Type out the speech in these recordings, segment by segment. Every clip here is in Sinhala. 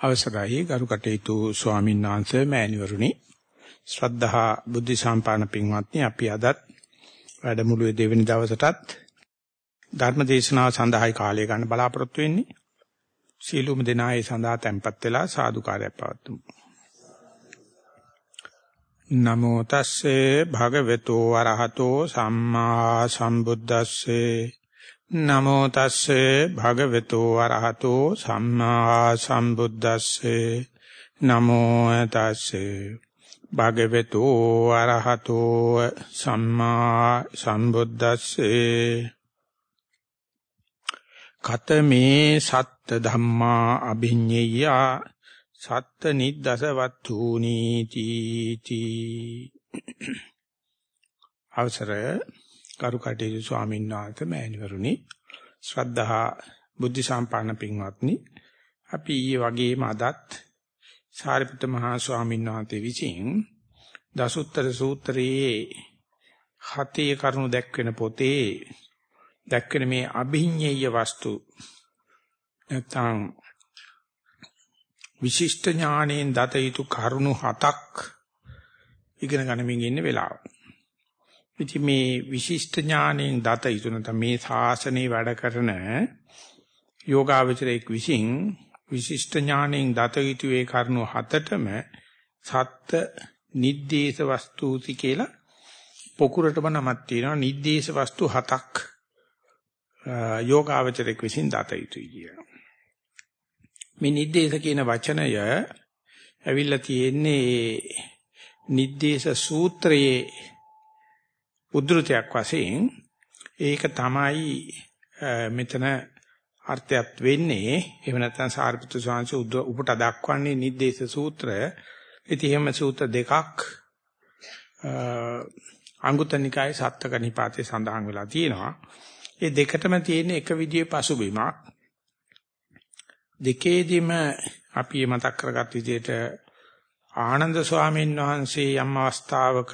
අවසරයි. ගරු කටයුතු ස්වාමීන් වහන්සේ මෑණිවරුනි. ශ්‍රද්ධහා බුද්ධ සම්පාදන පින්වත්නි අපි අදත් වැඩමුළුවේ දෙවෙනි දවසටත් ධර්ම දේශනාව සඳහායි කාලය ගන්න බලාපොරොත්තු වෙන්නේ. සීලුම දෙනා ඒ සඳහා tempත් වෙලා සාදුකාරයක් පවත්වමු. නමෝ තස්සේ භගවතු වරහතෝ සම්මා සම්බුද්දස්සේ නමෝ තස්සේ භගවතු වරහතෝ සම්මා සම්බුද්දස්සේ. නමෝ තස්සේ භගවතු වරහතෝ සම්මා සම්බුද්දස්සේ. කතමේ සත්ත ධම්මා අභිඤ්ඤය සත්ත නිද්දස වත්තුනි තීති. අවසරය. කරුකටේජු ස්වාමීන් වහන්සේ මෑණිවරුනි ශ්‍රද්ධහා බුද්ධ සම්පන්න පින්වත්නි අපි ඊයේ වගේම අදත් සාරිපුත්ත මහා ස්වාමීන් වහන්සේ විසින් දසුත්තර සූත්‍රයේ හතේ කරුණු දැක්වෙන පොතේ දැක්වෙන මේ අභිඤ්ඤේය වස්තු නැත්නම් විශිෂ්ට ඥාණයෙන් දත යුතු කරුණු හතක් ඉගෙන ගනිමින් ඉන්න වෙලාව. ඉතින් මේ විශිෂ්ට ඥාණයෙන් දත යුතු නැත්නම් මේ ශාසනයේ වැඩ කරන යෝගාවචරයක් විසින් විශිෂ්ට ඥාණයෙන් දත යුතු ඒ කරුණු හතටම සත්ත්‍ය නිද්දේශ වස්තුති කියලා පොකුරටම නමක් තියෙනවා නිද්දේශ වස්තු හතක් යෝගාවචරයක් විසින් දත යුතුයි කියලා. මේ නිද්දේශ කියන වචනය ඇවිල්ලා තියෙන්නේ නිද්දේශ සූත්‍රයේ උද්ෘතයක් වශයෙන් ඒක තමයි මෙතන අර්ථයක් වෙන්නේ එහෙම නැත්නම් සාරිපුත්‍ර ස්වාමීන් වහන්සේ උපට දක්වන්නේ නිද්දේශ සූත්‍රය. ඉතින් එහෙම සූත්‍ර දෙකක් අංගුත්තර නිකායේ සත්තක නිපාතේ සඳහන් වෙලා තියෙනවා. ඒ දෙකටම තියෙන එක විදිහේ පසුබිමක්. දෙකේදීම අපි මතක් කරගත් විදිහට ආනන්ද ස්වාමීන් වහන්සේ යම් අවස්ථාවක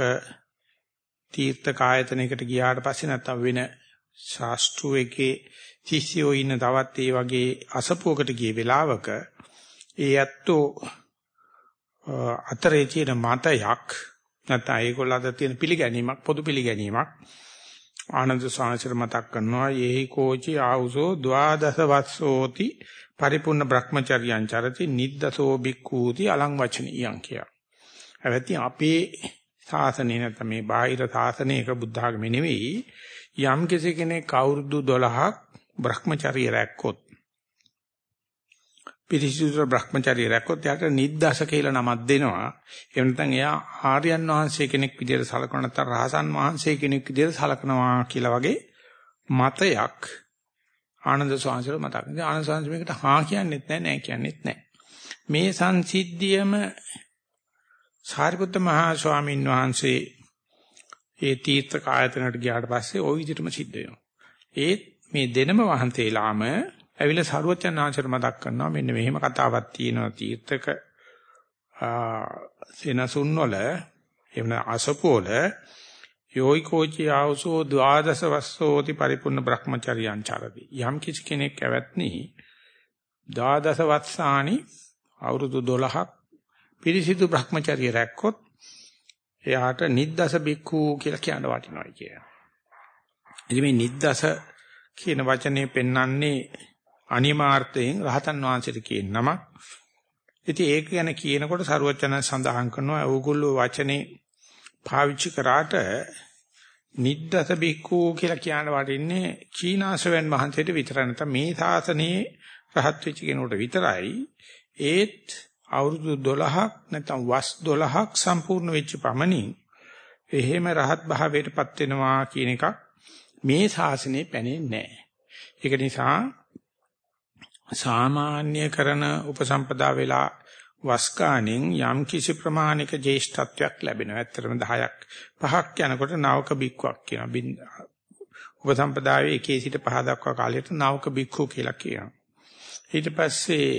තීර්ථ කායතනයකට ගියාට පස්සේ නැත්තම් වෙන ශාස්ත්‍රයේ ශිෂ්‍යයෝ ඉන්න තවත් ඒ වගේ අසපුවකට ගිය වෙලාවක ඒ ඇත්තෝ අතරේ තියෙන මතයක් නැත්නම් ඒගොල්ලෝ අතර තියෙන පිළිගැනීමක් පොදු පිළිගැනීමක් ආනන්ද සාංශර මතක් කරනවා යේහි කෝචි ආවුසෝ ද්වාදස වස්සෝති පරිපූර්ණ භ්‍රමචර්යයන් චරති නිද්දසෝ බික්ඛූති අලං වචනියං කිය. හැබැයි අපේ ශාසනය නැත්නම් මේ බාහිර ශාසනයක බුද්ධ ආගමේ නෙවෙයි යම් කෙනෙක් අවුරුදු 12ක් Brahmacharya රැක්කොත් පිරිසිදු Brahmacharya රැක්කොත් එයාට නිද්දස කියලා නමක් දෙනවා එහෙම නැත්නම් එයා ආර්යයන් වහන්සේ කෙනෙක් විදිහට සලකනවා නැත්නම් රහසන් වහන්සේ කෙනෙක් විදිහට සලකනවා කියලා වගේ මතයක් ආනන්ද ස්වාමීන් මතක්. ඉතින් ආනන්ද ස්වාමීන් මේකට හා කියන්නෙත් නැහැ නෑ කියන්නෙත් නැහැ. මේ සංසිද්ධියම සාරිපුත්ත මහා ස්වාමීන් වහන්සේ ඒ තීර්ථ කායතනට ගියාට පස්සේ ওই විදිහටම සිද්ධ වෙනවා. ඒත් මේ දෙනම වහන්සේලාම ඇවිල්ලා සරුවචන් ආංශර මතක් කරනවා මෙන්න මෙහෙම කතාවක් තියෙනවා තීර්ථක සෙනසුන් වල එවන අසපෝල යෝයි කෝචි ආවසෝ ද්වාදස වස්සෝති පරිපූර්ණ බ්‍රහ්මචර්යයන් චරති යම් කිසි කෙනෙක් ඇවැත්නි ද්වාදස වස්සානි අවුරුදු 12ක් පිරිසිදු Brahmacharya රැක්කොත් එයාට නිද්දස බික්ඛු කියලා කියන වටිනවයි කියන. ඉතින් මේ නිද්දස කියන වචනේ පෙන්වන්නේ අනිමාර්ථයෙන් රහතන් වහන්සේට කියන නමක්. ඉතින් ඒක ගැන කියනකොට සරුවචන සඳහන් කරනවා ඕගොල්ලෝ වචනේ පාවිච්චි කරාට නිද්දස බික්ඛු කියලා කියන වටින්නේ චීනාසවෙන් මහන්සියට විතර නැත්නම් මේ සාසනයේ රහත් වෙච්ච කෙනෙකුට විතරයි ඒත් අවුරුදු 12ක් නැත්නම් වස් 12ක් සම්පූර්ණ වෙච්ච පමණින් එහෙම රහත් භාවයටපත් වෙනවා කියන එකක් මේ ශාසනයේ පැනෙන්නේ නැහැ. ඒක නිසා සාමාන්‍ය කරන උපසම්පදා වෙලා වස්කාණෙන් යම් කිසි ප්‍රමාණික ජේෂ්ඨත්වයක් ලැබෙනවා. ඇත්තටම 10ක් 5ක් යනකොට නවක බික්කුවක් කියනවා. උපසම්පදාවේ එකේ සිට පහ දක්වා කාලයට නවක බික්ඛු කියලා කියනවා. ඊට පස්සේ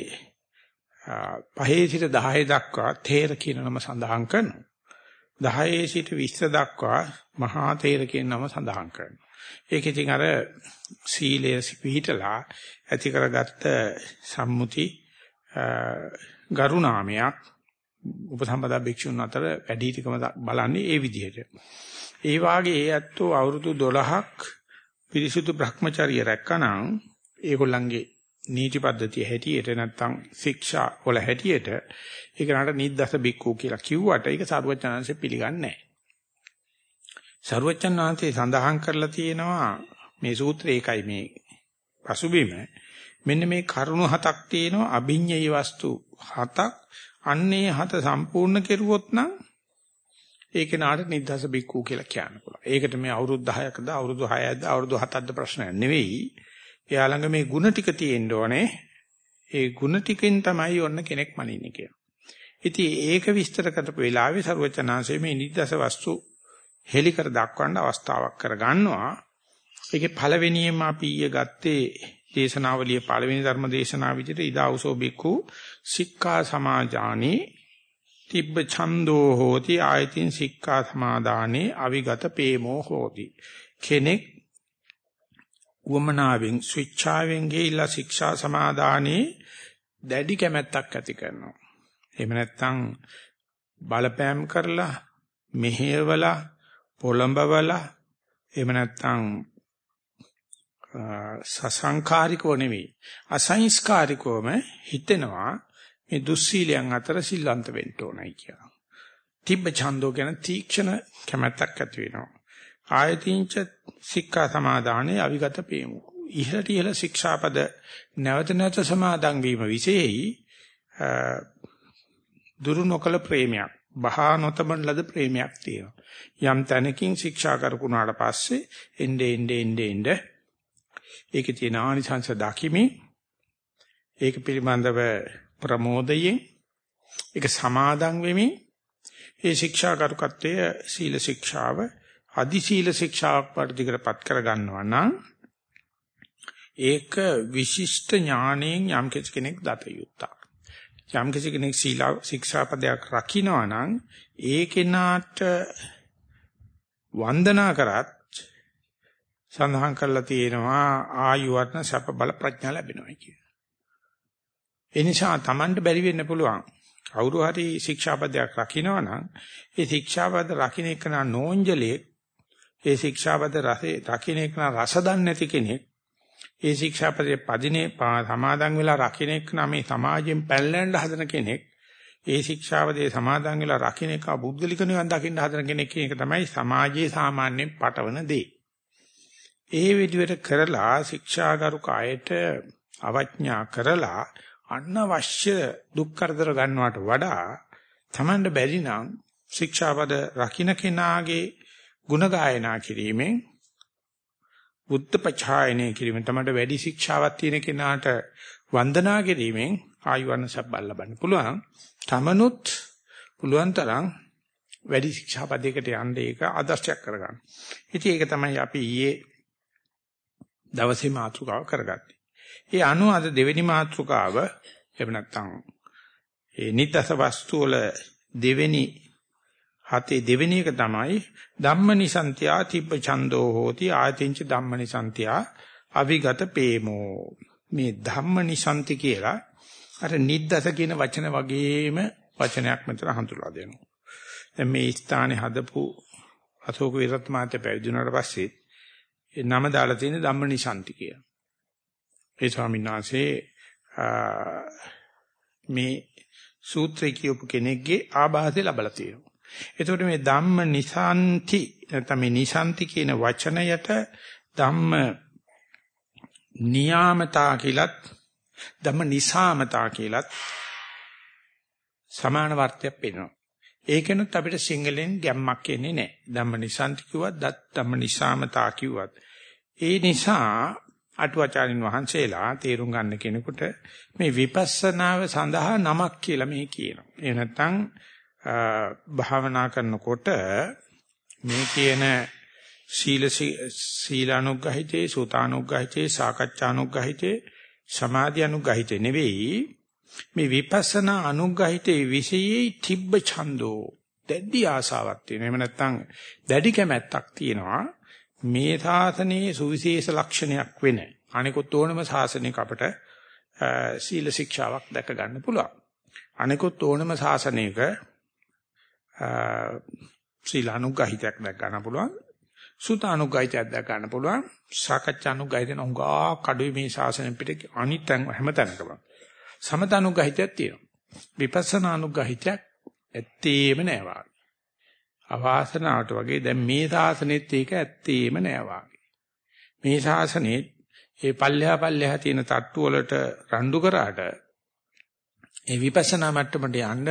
පහේ සිට 10 දක්වා තේර කියන නම සඳහන් කරනවා. 10 සිට 20 දක්වා මහා තේර කියන නම සඳහන් කරනවා. ඒක ඉතින් අර සීලය පිළිහිටලා ඇති කරගත්ත සම්මුති ගරු නාමයක් උපසම්පදා භික්ෂුන් අතර වැඩිහිටිකම බලන්නේ ඒ විදිහට. ඒ වාගේ ඒ ඇත්තෝ අවුරුදු 12ක් පිරිසුදු Brahmacharya රැක්කනම් ඒගොල්ලන්ගේ නීති පද්ධතිය හැටියට නැත්තම් ශික්ෂා වල හැටියට ඒක නට නිද්දස බික්කු කියලා කිව්වට ඒක සරුවචනංශෙ පිළිගන්නේ නැහැ. සරුවචනංශේ සඳහන් කරලා තියෙනවා මේ සූත්‍රය ඒකයි මේ පසුබිම මෙන්න මේ කරුණු හතක් තියෙනවා අභිඤ්ඤේ වස්තු හතක් අන්නේ හත සම්පූර්ණ කෙරුවොත් නම් ඒක නාට නිද්දස බික්කු කියලා කියන්න පුළුවන්. ඒකට මේ අවුරුදු 10ක්ද අවුරුදු 6ක්ද අවුරුදු 7ක්ද ප්‍රශ්නයක් නෙවෙයි. එයා ළඟ මේ ಗುಣ ටික තියෙන්න ඕනේ. ඒ ಗುಣ ටිකෙන් තමයි ඔන්න කෙනෙක් මනින්නේ කියලා. ඉතින් ඒක විස්තර කරපු වෙලාවේ ਸਰවචනාංශයේ මේ නිදස වස්තු හෙලි කර දක්වන්න අවස්ථාවක් කරගන්නවා. ඒකේ පළවෙනියෙන්ම අපි ඊයේ ගත්තේ දේශනාවලිය පළවෙනි ධර්ම දේශනාව විදිහට ඉදාඋසෝ බිකු සික්ඛා සමාජානි තිබ්බ ඡන්தோ හෝති ආයතින් සික්ඛා සමාදානේ අවිගත ප්‍රේමෝ හෝති. කෙනෙක් උවමනාවෙන් ස්විච්ඡාවෙන් ගිහිලා ශික්ෂා සමාදානේ දැඩි කැමැත්තක් ඇති කරනවා එහෙම නැත්නම් බලපෑම් කරලා මෙහෙයවලා පොළඹවලා එහෙම නැත්නම් සසංකාරිකව නෙවෙයි අසංස්කාරිකවම හිතෙනවා මේ දුස්සීලයන් අතර සිල්වන්ත වෙන්න ඕනයි කියලා. තිබ්බ ඡන්தோ ගැන තීක්ෂණ කැමැත්තක් ඇති වෙනවා. ආයතින්ච සික්ඛා සමාදානේ අවිගත පේමු. ඉහළට ඉහළ ශික්ෂාපද නැවත නැවත සමාදන් වීම විශේෂයි දුරු නොකල ප්‍රේමයක් බහා නොතබන ලද ප්‍රේමයක් තියෙනවා. යම් තැනකින් ශික්ෂා කරකුණාට පස්සේ එnde ende ende ende ඒකේ තියෙන ආනිසංශ දකිමි ඒක පිළිබඳව ප්‍රමෝදයෙන් ඒක සමාදන් වෙමි ඒ ශික්ෂා කරුකත්වය සීල ශික්ෂාව අදි සීල ශික්ෂාවක් වර්ධිකරපත් කර ගන්නවා නම් ඒක විශිෂ්ට ඥාණයෙන් යම් කෙනෙක් දත යුත්තක් යම් කෙනෙක් සීලා ශික්ෂාපදයක් රකින්නවා නම් ඒ කෙනාට වන්දනා කරත් සඳහන් කරලා තියෙනවා ආයු වර්ණ සැප බල ප්‍රඥා ලැබෙනවා කියන. ඒ නිසා Tamanට බැරි වෙන්න පුළුවන්. කවුරු හරි ශික්ෂාපදයක් රකින්නවා නම් ඒ ශික්ෂාපද රකින්න එක නෝන්ජලේ ඒ ශික්ෂාපද රසේ රකින්න එක රස දන්නේ නැති කෙනෙක් ඒ ශික්ෂාපදයේ පදිනේ සමාදන් වෙලා රකින්න එක මේ සමාජයෙන් පැනලෙන්න හදන කෙනෙක් ඒ ශික්ෂාපදයේ සමාදන් වෙලා රකින්න එක බුද්ධලික නිවන් දකින්න හදන කෙනෙක් කියන එක තමයි සමාජයේ සාමාන්‍යයෙන් පටවන දේ. ඒ විදිහට කරලා ශික්ෂාගරුක අයට අවඥා කරලා අනවශ්‍ය දුක් කරදර ගන්නවට වඩා Tamanda බැරි නම් ශික්ෂාපද රකින්න කෙනාගේ ගුණ ගායනා කිරීමෙන් බුද්ධ පචායනය කිරීමෙන් තමයි වැඩි ශික්ෂාවක් තියෙන කෙනාට වන්දනා කිරීමෙන් ආයුවන් සබ්බල් ලබන්න පුළුවන්. තමනුත් පුළුවන් තරම් වැඩි ශික්ෂාපදයකට යන්න ඒක ආදර්ශයක් කරගන්න. ඉතින් ඒක තමයි අපි ඊයේ දවසේ මාතෘකාව කරගත්තේ. ඒ අනුව අද දෙවෙනි මාතෘකාව එහෙම නැත්නම් ඒ නිතස වස්තු වල දෙවෙනි හතේ දෙවෙනි එක තමයි ධම්මනිසන්තියා තිබ්බ ඡන්தோ හෝති ආයතින්ච ධම්මනිසන්තියා අවිගත පේමෝ මේ ධම්මනිසන්ති කියලා අර නිද්දස කියන වචන වගේම වචනයක් මෙතන හඳුල්ලා දෙනවා. දැන් මේ ස්ථානේ හදපු අශෝක විරත් මහත්තයා පැවිදි වුණාට පස්සේ ඒ නම දාලා තියෙන ධම්මනිසන්ති කියලා. ඒ ස්වාමීන් වහන්සේ මේ සූත්‍රය කියපු කෙනෙක්ගේ ආభాසය ලැබලා තියෙනවා. එතකොට මේ ධම්ම නිසන්ති නැත්නම් මේ නිසන්ති කියන වචනයට ධම්ම නියාමතා කියලත් ධම්ම නිසාමතා කියලත් සමාන වර්ථයක් පෙන්වනවා. ඒකෙනුත් අපිට සිංහලෙන් ගැම්මක් එන්නේ නැහැ. ධම්ම නිසන්ති කිව්වත් ධම්ම නිසාමතා කිව්වත් ඒ නිසා අටුවාචාරින් වහන්සේලා තේරුම් ගන්න කෙනෙකුට මේ විපස්සනාව සඳහා නමක් කියලා මේ කියනවා. ඒ නැත්තම් භාවනා කරනකොට මේ කියන සීල සීලානුග්‍රහිතේ සූතානුග්‍රහිතේ සාකච්ඡානුග්‍රහිතේ සමාධි අනුග්‍රහිතේ නෙවෙයි මේ විපස්සනා අනුග්‍රහිතේ විශේෂයි තිබ්බ ඡන්தோ දැඩි ආසාවක් තියෙනවා. එහෙම නැත්නම් දැඩි කැමැත්තක් තියෙනවා. මේ සාසනයේ සුවිශේෂ ලක්ෂණයක් වෙන අනිකුත් ඕනම සාසනයක අපට සීල ශික්ෂාවක් දැක ගන්න පුළුවන්. අනිකුත් ඕනම ශාසනයක සීල අනුගහිතයක් දැක ගන්න පුළුවන්. සුත අනුගහිතයක් දැක ගන්න පුළුවන්. සාකච්ඡා අනුගහිතන උංගා කඩුවේ මේ ශාසනය පිට අනිත් හැමතැනකම. සමත අනුගහිතයක් තියෙනවා. විපස්සනා අනුගහිතයක් ඇත්තේම නෑ වාගේ. අවාසනාවට වගේ දැන් මේ ශාසනෙත් ඒක ඇත්තේම නෑ වාගේ. මේ ශාසනෙත් ඒ පල්ලෙහා පල්ලෙහා තියෙන තට්ටු වලට රණ්ඩු කරාට ඒ විපස්සනා මට්ටමට යන්න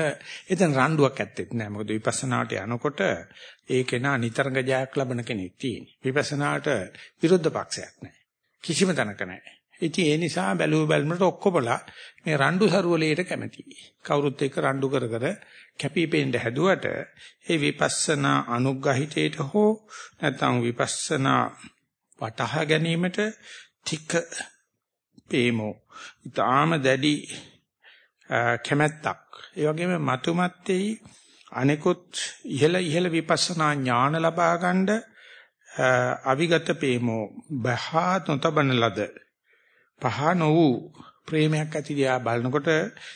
එතන රණ්ඩුවක් ඇත්තෙත් නෑ. මොකද විපස්සනාට යනකොට ඒ කෙනා නිතරම ජයක් ලබන කෙනෙක් තියෙන්නේ. විපස්සනාට විරුද්ධ පක්ෂයක් නෑ. කිසිම තැනක නෑ. ඉතින් ඒ නිසා බැලුව බැලමට ඔක්කොමලා මේ රණ්ඩු සරුවලයට කැමතියි. කවුරුත් එක්ක රණ්ඩු කර කර කැපිපෙන්න හැදුවට ඒ විපස්සනා අනුග්‍රහිතයට හෝ නැත්නම් විපස්සනා වටහා ගැනීමට තික පේමෝ ඊටාම දැඩි කැමැත්තක් ඒ වගේම මතුමැත්තේ අනිකුත් ඉහළ ඉහළ විපස්සනා ඥාන ලබා ගන්න අවිගත පේමෝ බහා නොතබන ලද පහන වූ ප්‍රේමයක් ඇති දිහා බලනකොට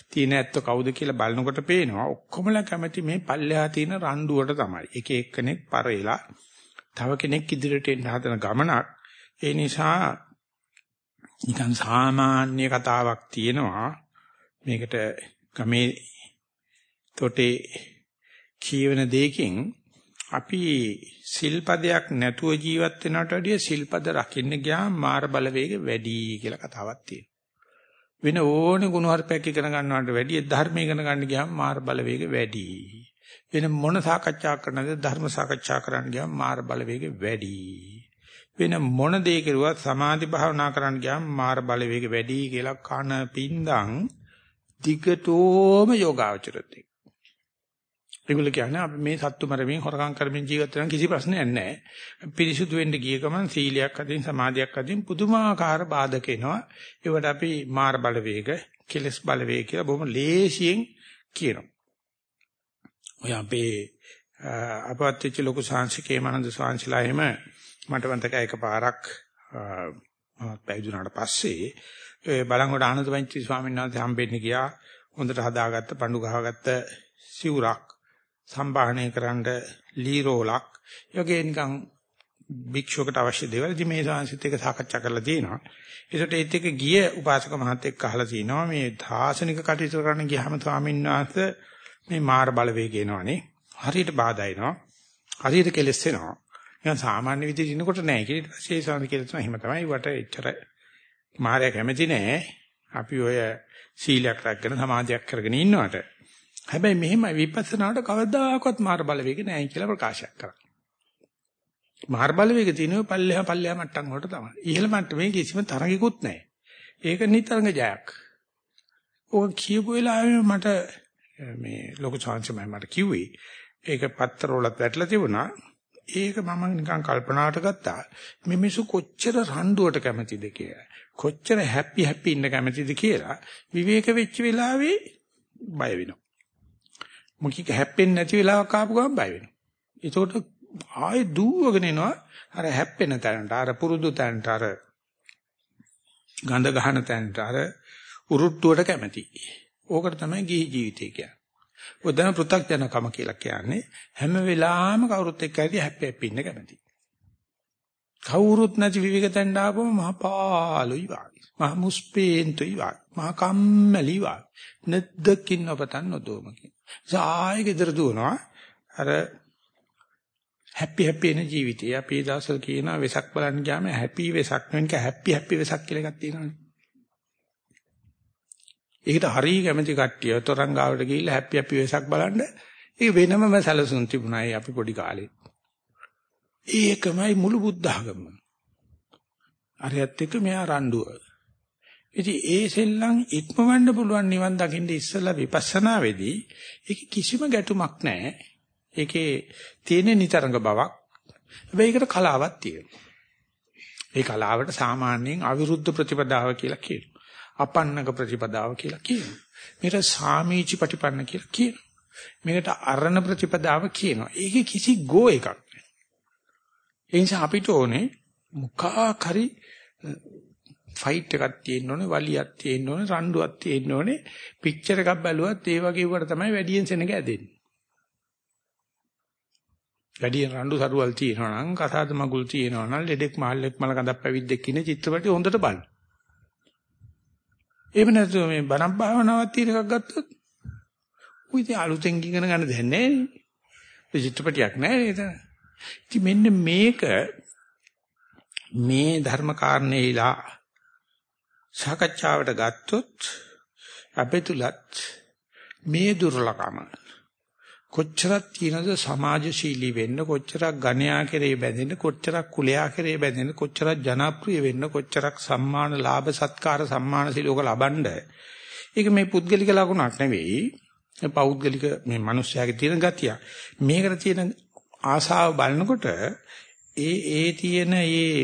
තියෙන ඇත්ත කවුද කියලා බලනකොට පේනවා ඔක්කොමලා කැමති මේ පල්ලෙහා තියෙන රණ්ඩුවට තමයි. එක එක්කෙනෙක් පරේලා තව කෙනෙක් ඉදිරියට එන්න හදන ගමනක්. ඒ නිසා නිකන් සාමාන්‍ය කතාවක් තියෙනවා. මේකට ගමේ තොටේ කියවන දෙයකින් අපි සිල්පදයක් නැතුව ජීවත් වෙනවට වැඩිය සිල්පද රකින්න ගියාම මාර බලවේග වැඩි කියලා කතාවක් තියෙනවා. වෙන ඕනේ ගුණවර්පයක් ඉගෙන ගන්නවට වැඩිය ධර්ම ඉගෙන ගන්න ගියාම මාර බලවේග වැඩි. වෙන මොන සාකච්ඡා කරනද ධර්ම සාකච්ඡා කරන්න ගියාම මාර බලවේග වැඩි. වෙන මොන දේ කෙරුවත් සමාධි භාවනා කරන්න ගියාම මාර බලවේග වැඩි කියලා කන පින්දම් දිගටෝම යෝගාවචරත් ඒගොල්ලෝ කියන්නේ අපි මේ සත්තු මරමින් හොරකම් කරමින් ජීවත් වෙන කිසි ප්‍රශ්නයක් නැහැ. පිරිසුදු වෙන්න ගිය ගමන් සීලයක් අදින් සමාධියක් අදින් පුදුමාකාර බාධක එනවා. ඒවට අපි මාර බලවේග, කෙලස් බලවේග කියලා බොහොම ලේසියෙන් කියනවා. ඔය අපේ අපවත්ච්ච ලොකු සාංශිකේ මනන්ද සාංශලා එහෙම මට මතකයි එකපාරක් මම පැවිදුණාට පස්සේ ඒ බලංගොඩ ආනන්ද පන්ති ස්වාමීන් වහන්සේ හම්බෙන්න ගියා. හොඳට හදාගත්ත පඳු ගහගත්ත සිවුරක් සම්භාහණය කරන්න ලී රෝලක් යෝගේ නිකන් භික්ෂුවකට අවශ්‍ය දේවල් ඉතින් මේ සංසිත එක සාකච්ඡා කරලා තියෙනවා. ඒකට ඒත් එක ගිය උපාසක මහත්තයෙක් අහලා තිනවා මේ දාසනික කටයුතු කරන්න ගියාම ස්වාමීන් වහන්සේ මේ මාර බලවේග එනවනේ. හරියට බාධා එනවා. හරියට කෙලස් එනවා. නිකන් සාමාන්‍ය විදිහට ඉන්නකොට නෑ කියලා ඊට පස්සේ ස්වාමීන් වහන්සේ කියලා එහෙම තමයි වට එච්චර මාරය කැමති නෑ. අපි ඔය සීලයක් රැකගෙන සමාධියක් කරගෙන ඉන්නවට හැබැයි මෙහෙම විපස්සනාට කවදාකවත් මාර බලවේග නැහැ කියලා ප්‍රකාශයක් කරා. මාර බලවේග තියෙනවා පල්ලෙහා පල්ලෙහා මට්ටම් වලට තමයි. ඉහළ මට්ටමේ කිසිම තරගයක්වත් නැහැ. ඒක නිතරම ජයක්. ඔය කියපු වෙලාවේ මට මේ ලොකු chance මට කිව්වේ ඒක පත්තර වලත් වැටලා තිබුණා. ඒක මම නිකන් කල්පනාවට ගත්තා. මිනිස්සු කොච්චර රණ්ඩුවට කැමතිද කියලා. කොච්චර හැපි හැපි ඉන්න කැමතිද කියලා විවේක වෙච්ච වෙලාවේ බය වෙනවා. මොකික හැප්පෙන්නේ නැති වෙලාවක ආපු ගමන් බය වෙනවා. ඒකට ආයෙ දුවගෙන එනවා අර හැප්පෙන තැනට අර පුරුදු තැනට අර ගඳ ගහන තැනට අර උරුට්ටුවට කැමති. ඕකට තමයි ගිහි ජීවිතය කියන්නේ. ඔතන පෘථග්ජනකම කියලා කියන්නේ හැම වෙලාවෙම කවුරුත් එක්ක ඇවිත් හැප්පි හැප්පි ඉන්න කැමති. කවුරුත් නැති විවික තැන්න ආපුවම මහා පාළුයි වාගේ. මහා මුස්පේන්තුයි වාගේ. මහා කම්මැලි වාගේ. නැද්දකින් ඔබතන් නොදෝමකින්. සායි ගෙදර දුවනවා. අර හැපි හැපි එන ජීවිතය. අපි දවසල් කියනවා වෙසක් බලන්න ගියාම හැපි වෙසක් නෙවෙයි හැපි හැපි වෙසක් කියලා එකක් තියෙනවානේ. ඒකට හරිය කැමති කට්ටිය තරංගාවට ගිහිල්ලා හැපි හැපි වෙසක් බලන්න ඒක වෙනමම සැලසුම් තිබුණා අපි පොඩි කාලේ. ඒකමයි මුළු බුද්ධ ආගම. අරයත් එක්ක මෙයා රණ්ඩුව. ඉතින් ඒ සෙල්ලම් ඉක්මවන්න පුළුවන් නිවන් දකින්න ඉස්සලා විපස්සනා වෙදී ඒක කිසිම ගැටුමක් නැහැ. ඒකේ තියෙන නිතරංග බවක්. හැබැයි ඒකට කලාවක් තියෙනවා. ඒ කලාවට සාමාන්‍යයෙන් අවිරුද්ධ ප්‍රතිපදාව කියලා කියනවා. අපන්නක ප්‍රතිපදාව කියලා කියනවා. මේකට සාමීචි ප්‍රතිපන්න කියලා කියනවා. මේකට අරණ ප්‍රතිපදාව කියනවා. ඒකේ කිසි ගෝ එකක් නැහැ. ඒ නිසා අපිට ඕනේ මුඛා කරි ෆයිට් එකක් තියෙන්න ඕනේ, වලියක් තියෙන්න ඕනේ, රණ්ඩුවක් තියෙන්න ඕනේ. පික්චර් එකක් බැලුවත් ඒ වගේ වට තමයි වැඩියෙන් සෙනග ඇදෙන්නේ. වැඩියෙන් රණ්ඩු සරුවල් තියෙනවා නම්, කසාද මගුල් තියෙනවා නම්, ලෙඩෙක් මහල්ලෙක් මල කඳක් පැවිද්දෙක් ඉන්නේ චිත්‍රපටි හොඳට බලන්න. එහෙම නැත්නම් මේ බණක් භාවනාවක් තියෙන එකක් ගත්තොත් උයි ඉතින් අලුතෙන් ඉගෙන ගන්න දෙයක් නැහැ නේ. චිත්‍රපටියක් නැහැ නේද? ඉතින් මෙන්න මේක මේ ධර්ම කාරණේලා සාකච්ඡාවට ගත්තොත් අපේ තුලත් මේ දුර්ලකම කොච්චරක් තියෙනද සමාජශීලී වෙන්න කොච්චරක් ගණ්‍යා කෙරේ බැඳෙන්න කොච්චරක් කුලයා කෙරේ බැඳෙන්න කොච්චරක් ජනප්‍රිය වෙන්න කොච්චරක් සම්මාන ලාභ සත්කාර සම්මාන සිලෝක ලබනද ඒක මේ පුද්ගලික ලකුණක් නෙවෙයි පෞද්ගලික මේ මිනිස්යාගේ තියෙන ගතිය මේකට තියෙන ආසාව බලනකොට ඒ ඒ තියෙන ඒ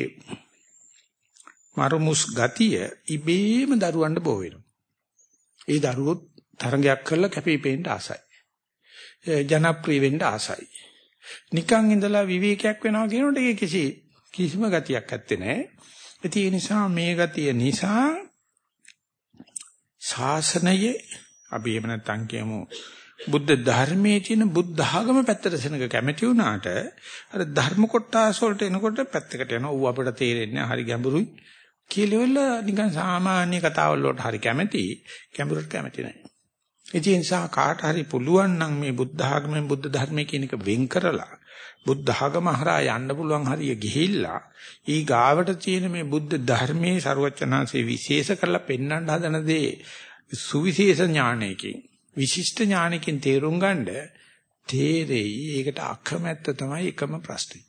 මරුමුස් ගතිය ඉබේම දරුවන්ට බෝ වෙනවා. ඒ දරුවෝ තරඟයක් කරලා කැපිපෙන්න ආසයි. ජනප්‍රිය වෙන්න ආසයි. නිකන් ඉඳලා විවේකයක් වෙනවා කියනකොට ඒක කිසි කිසිම ගතියක් ඇත්තේ නැහැ. ඒ නිසා මේ ගතිය නිසා ශාසනයේ අපි එහෙම නැත්නම් කියමු බුද්ධ ධර්මයේ තියෙන බුද්ධ ආගම පැත්තට සෙනග කැමැති වුණාට අර ධර්ම කොටස් වලට එනකොට පැත්තකට යනවා. ඌ අපිට තේරෙන්නේ හරි ගැඹුරුයි. කියලෙවල නිකන් සාමාන්‍ය කතාවල් වලට හරි කැමැති, ගැඹුරට කැමැති නැහැ. ඒ නිසා කාට හරි පුළුවන් නම් මේ බුද්ධ ආගමෙන් බුද්ධ ධර්මයේ කියන එක වෙන් කරලා බුද්ධ ආගම හරහා යන්න පුළුවන් හරිය ගිහිල්ලා ඊ ගාවට තියෙන මේ බුද්ධ ධර්මයේ ਸਰවචනාංශේ විශේෂ කරලා පෙන්වන්න හදන දේ සුවිශේෂ ඥානයකින් විශිෂ්ට ඥානකින් තේරුම් ගන්න තේරෙයි ඒකට අකමැත්ත තමයි එකම ප්‍රශ්නේ.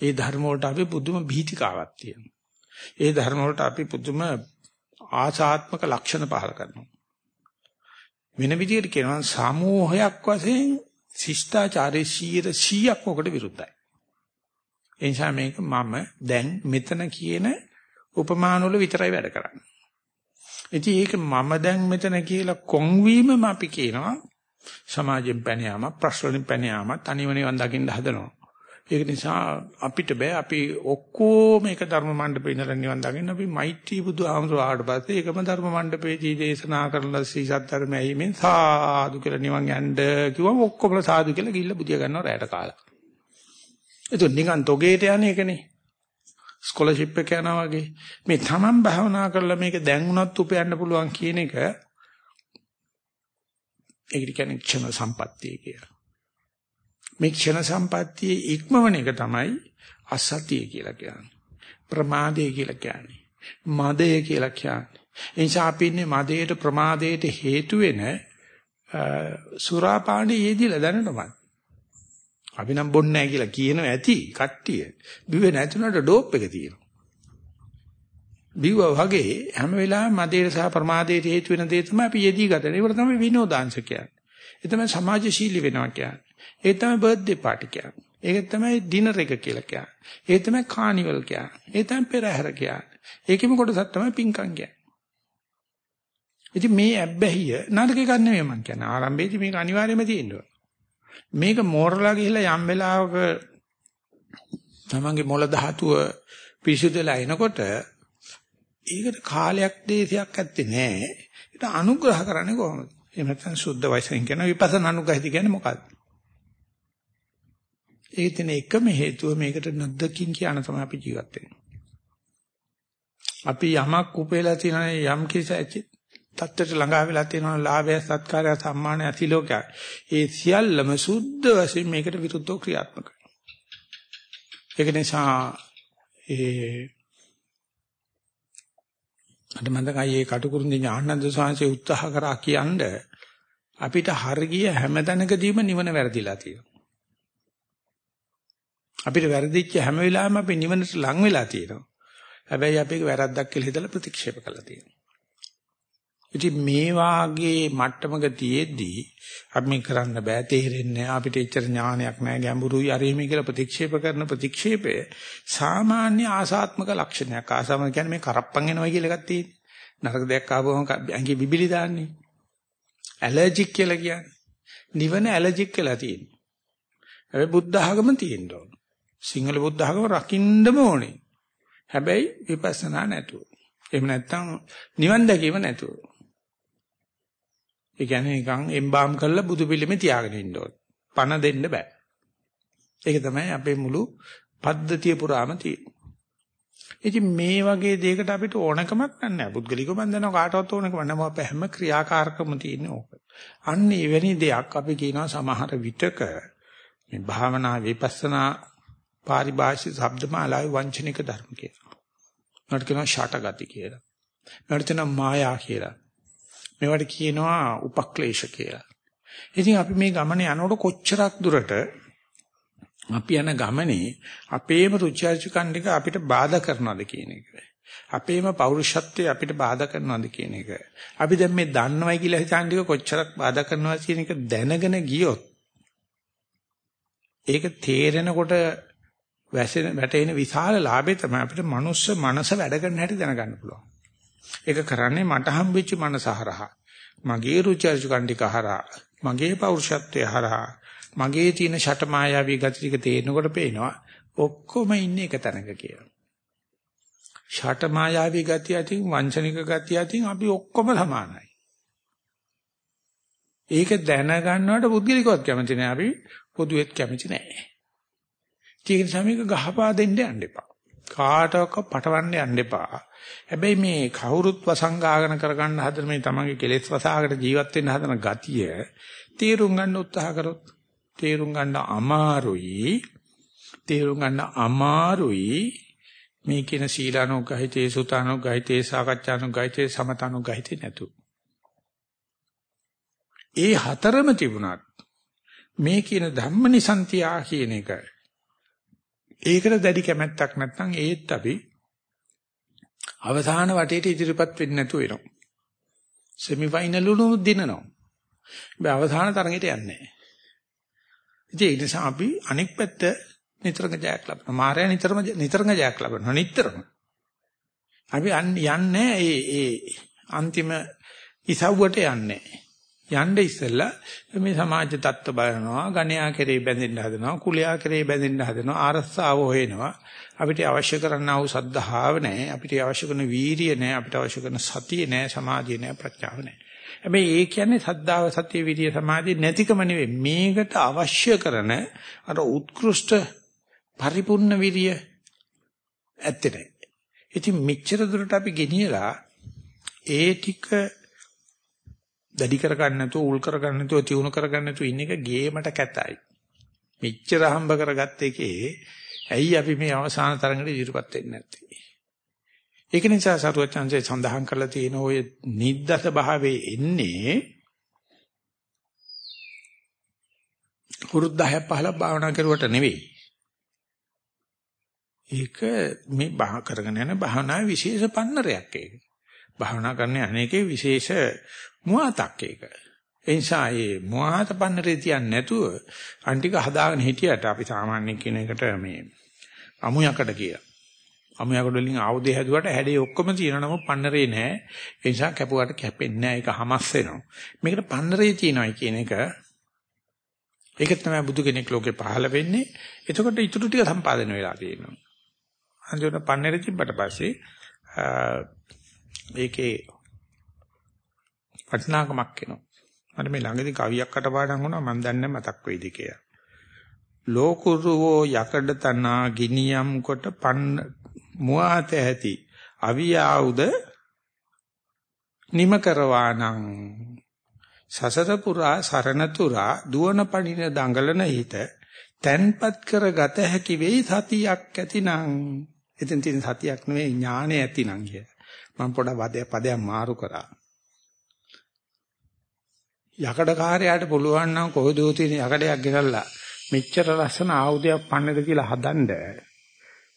ඒ ධර්ම වලට අපි පුදුම භීතිකාවක් තියෙනවා. ඒ ධර්ම වලට අපි පුදුම ආසාත්මක ලක්ෂණ පහල කරනවා. වෙන විදිහට කියනවා සමූහයක් වශයෙන් ශිෂ්ටාචාරයේ 100ක් මොකට විරුද්ධයි. ඒ නිසා මේක මම දැන් මෙතන කියන උපමාන වල විතරයි වැඩ කරන්නේ. ඉතින් ඒක මම දැන් මෙතන කියලා කොන්වීමම අපි කියනවා සමාජයෙන් පැන යාම ප්‍රශ්න පැන යාම තනිවනිවන් දකින්න හදනවා. ඒක නිසා අපිට බෑ අපි ඔක්කොම එක ධර්ම මණ්ඩපේ ඉඳලා නිවන් දකින්න අපි මෛත්‍රී බුදු ආමතුරු ආවට පස්සේ ඒකම ධර්ම මණ්ඩපේදී දේශනා කරලා සීසත් ධර්ම ඇහිමින් සාදු කියලා නිවන් යන්න කිව්වම ඔක්කොම සාදු කියලා ගිහිල්ලා බුදිය ගන්නවා රැයට කාලා. ඒක නිකන් තොගේට යන්නේ ඒකනේ. ස්කෝලර්ෂිප් එක යනවා වගේ මේ තමන් භාවනා කරලා මේක දැන් උනත් උපයන්න පුළුවන් කියන එක ඒකට කියන්නේ ක්ෂණ සම්පත්තිය කියලා. මේ ක්ෂණ සම්පත්තියේ ඉක්මවන එක තමයි අසතිය කියලා කියන්නේ. ප්‍රමාදය කියලා කියන්නේ. මදය කියලා කියන්නේ. ඒ නිසා අපි ඉන්නේ මදයට ප්‍රමාදයට හේතු වෙන සුරාපාණේ යෙදිලා දැනටමත්. අපි නම් බොන්නේ නැහැ කියලා කියනවා ඇති කට්ටිය. බිව්වේ නැතුණට ඩෝප් එක තියෙනවා. බිව්වා වගේ හැම වෙලාවෙම මදේට සහ ප්‍රමාදයට හේතු වෙන දේ තමයි අපි යෙදී ගත. ඒකට තමයි විනෝදාංශ කියන්නේ. ඒ තමයි සමාජශීලී වෙනවා කියන්නේ. ඒ තමයි බර්ත්ඩේ පාටි කියන්නේ. ඒක තමයි ඩිනර් එක කියලා කියන්නේ. ඒ තමයි කානිවල් කියන්නේ. ඒ තමයි පෙරහැර කියන්නේ. ඒකෙම කොටසක් තමයි පින්කම් කියන්නේ. ඉතින් මේ ඇබ්බැහිය නරක එකක් නෙමෙයි මම කියන්නේ. ආරම්භයේදී මේක අනිවාර්යයෙන්ම තියෙනවා. මේක මෝරලා ගිහිල්ලා යම් වෙලාවක තමන්ගේ මොළ ධාතුව පිරිසුදුලා එනකොට ඒකට කාලයක් දේශයක් ඇත්තේ නැහැ. ඒක අනුග්‍රහ කරන්නේ කොහොමද? එහෙම නැත්නම් සුද්ධ වයසෙන් කියන විපස්සනා අනුග්‍රහිත කියන්නේ මොකක්ද? ඒ තියෙන එකම හේතුව මේකට නැද්දකින් කියන තමයි අපි ජීවත් වෙන්නේ. අපි යමක් උපේලා තියෙන යම් කිසි தත්තට ළඟා වෙලා තියෙනවා ලාභය සත්කාරය සම්මානය අතිලෝකය. ඒ සියල්ලම සුද්ධ වශයෙන් මේකට විරුද්ධව ක්‍රියාත්මක ඒක නිසා ඒ අද මන්දකයි ඒ කටුකුරුන්දි ඥානන්ද සාංශේ උත්සාහ කරා කියන්නේ අපිට හරගිය හැම තැනකදීම නිවන වැරදිලා තියෙනවා. අපිට වැරදිච්ච හැම වෙලාවෙම අපි නිවනට ලං වෙලා තියෙනවා. හැබැයි අපි ඒක වැරද්දක් කියලා හිතලා ප්‍රතික්ෂේප කළා තියෙනවා. ඉතින් මේ වාගේ මට්ටමක තියේදී අපි මේ කරන්න බෑ තේරෙන්නේ අපිට එච්චර ඥානයක් නැහැ ගැඹුරුයි අරීමේ කියලා ප්‍රතික්ෂේප කරන ප්‍රතික්ෂේපය සාමාන්‍ය ආසාත්මක ලක්ෂණයක්. ආසම කියන්නේ මේ කරප්පන් එනවා කියලා එකක් තියෙන්නේ. නරක දෙයක් ආවම ඇඟේ බිබිලි දාන්නේ. ඇලර්ජික් කියලා කියන්නේ. නිවන ඇලර්ජික් කියලා තියෙන්නේ. හැබැයි බුද්ධ ආගම තියෙන්න ඕන. සිංහල බුද්ධ ආගම රකින්නම ඕනේ හැබැයි විපස්සනා නැතුව. එහෙම නැත්නම් නිවන් දැකීම නැතුව. ඒ කියන්නේ නිකන් එම්බාම් කරලා බුදු පිළිමේ තියාගෙන ඉන්න ඕන. පණ දෙන්න බෑ. ඒක තමයි අපේ මුළු පද්ධතිය පුරාම තියෙන්නේ. ඉතින් මේ වගේ දෙයකට අපිට ඕනකමක් නැහැ. පුද්ගලිකව මම දන්නවා කාටවත් ඕනකම නැහැ. අපේ හැම ක්‍රියාකාරකම තියෙන්නේ ඕක. අන්න එවැනි දෙයක් අපි කියනවා සමහර විටක මේ භාවනා විපස්සනා පාරිභාෂික શબ્දමාලාවේ වංචනික ධර්ම කියලා. මට කියනවා ෂටගති කියලා. මට කියනවා මායා කියලා. මේවට කියනවා උපක්ලේශ කියලා. ඉතින් අපි මේ ගමනේ යනකොට කොච්චරක් දුරට අපි යන ගමනේ අපේම රුචර්ජකන් ටික අපිට බාධා කරනවද කියන එක. අපේම පෞරුෂත්වය අපිට බාධා කරනවද කියන එක. අපි දැන් මේ දන්නවයි කියලා හිතන ටික කොච්චරක් බාධා කරනවද කියන එක දැනගෙන ගියොත් ඒක තේරෙනකොට වැසෙන වැටෙන විශාල ලාභය තමයි අපිට මනුස්ස මනස වැඩ කරන හැටි දැනගන්න පුළුවන්. ඒක කරන්නේ මට හම්බෙච්ච මනස හරහා. මගේ රුචර්ජකන් ටික හරහා. මගේ පෞරුෂත්වය හරහා. මගේ තියෙන ෂටමායාවී ගති ටික තේරෙනකොට පේනවා ඔක්කොම ඉන්නේ එක තැනක කියලා. ෂටමායාවී ගතිය අතින් වංචනික ගතිය අතින් අපි ඔක්කොම සමානයි. ඒක දැනගන්නවට පුද්ගලිකවත් කැමති නෑ අපි පොදුවෙත් කැමති නෑ. ඒක නිසා මේක ගහපා දෙන්න යන්න එපා. කාටවත් පටවන්න යන්න එපා. හැබැයි මේ කවුරුත් වසංගාගෙන කරගන්න හදන මේ තමන්ගේ කෙලෙස් වසාකට ජීවත් වෙන්න හදන ගතිය තීරුම් ගන්න උත්සාහ කරොත් තේරුම් ගන්න අමාරුයි තේරුම් ගන්න අමාරුයි මේ කියන සීලානුගහිතේ සුතානුගහිතේ සාකච්ඡානුගහිතේ සමතානුගහිතේ නැතු ඒ හතරම තිබුණත් මේ කියන ධම්මනිසන්තියා කියන එක ඒකට දැඩි කැමැත්තක් නැත්නම් ඒත් අපි අවසාන වටේට ඉදිරිපත් වෙන්නේ නැතුව එනවා සෙමි ෆයිනල් උණු දිනනවා බෑ අවසාන තරඟයට යන්නේ නැහැ ඉතින් ඒ නිසා අපි අනෙක් පැත්ත නිතරම ජයක් ලබනවා. මායя නිතරම නිතරම ජයක් ලබනවා. නිතරම. අපි යන්නේ ඒ ඒ අන්තිම ඉසව්වට යන්නේ. යන්න ඉස්සෙල්ලා මේ සමාජ තත්ත්ව බලනවා, ගණයා කෙරේ බැඳෙන්න හදනවා, කුලයා කෙරේ බැඳෙන්න හදනවා, ආරස්සාව හොයනවා. අපිට අවශ්‍ය කරනා වූ සද්ධාව නැහැ, අපිට අවශ්‍ය කරන වීරිය නැහැ, අපිට අවශ්‍ය කරන සතිය නැහැ, සමාධිය නැහැ, ප්‍රඥාව නැහැ. හැබැයි ඒ කියන්නේ සද්ධාව සතිය විරිය සමාධිය නැතිකම නෙවෙයි. මේකට අවශ්‍ය කරන අර උත්කෘෂ්ඨ පරිපූර්ණ විරිය ඇත්තේ නැහැ. ඉතින් මෙච්චර දුරට අපි ගෙනියලා ඒ ටික දැඩි කරගන්න නැතුව උල් කරගන්න නැතුව තියුණු කරගන්න නැතුව ඉන්න එක ගේමට කැතයි. මෙච්චර හම්බ කරගත්ත එකේ ඇයි අපි මේ අවසාන තරඟට ඉදිරිපත් වෙන්නේ නැත්තේ? ඒක නිසා සරුවචන්සේ සඳහන් කරලා තියෙන ඔය නිද්දස භාවයේ එන්නේ කුරුද්දහය පහල භාවනා කරුවට නෙවෙයි. ඒක මේ බහ කරගෙන යන භාවනාවේ විශේෂ පන්නරයක් ඒක. භාවනා කරන අනේකේ විශේෂ මුවාතක් ඒක. ඒ නිසා මේ මුවාත පන්නරේ තියන්නේ නැතුව අන්තික හදාගෙන හිටියට අපි සාමාන්‍ය කියන එකට මේ අමුයකට කියලා. අමුයකට වලින් ආයුධය හැදුවට හැඩේ ඔක්කොම තියෙනවා නමුත් පන්නරේ නැහැ. ඒ නිසා කැපුවට කැපෙන්නේ නැහැ. ඒක හමස් වෙනවා. මේකට පන්නරේ තියෙනවායි කියන එක ඒක තමයි බුදු කෙනෙක් ලෝකේ පහළ වෙන්නේ. එතකොට ඊටු ටික සම්පාදනය වෙලා තියෙනවා. අන්තිමට පන්නරේ තිබ්බට පස්සේ ඒකේ වටිනාකමක් එනවා. මට මේ ළඟදී කවියක් අටපාඩම් වුණා මම දන්නේ මතක් වෙයිද කියලා. ලෝකුරුවෝ යකඩ තනා ගිනියම් කොට පන්න මුවාත ඇති අවියාවුද නිම කරවානං සසර පුරා සරණ තුරා දුවන පණින දඟලන හිත තැන්පත් කරගත හැකි වෙයි සතියක් ඇතිනම් එතෙන් තියෙන සතියක් නෙවෙයි ඥානය ඇතිනම් කිය. මම පොඩ පදයක් පදයක් මාරු කරා. යකඩ කාර්යයට පුළුවන් නම් කොහොද තියෙන යකඩයක් ගෙනල්ලා මෙච්චර ලස්සන ආයුධයක් පන්නද කියලා හදන්න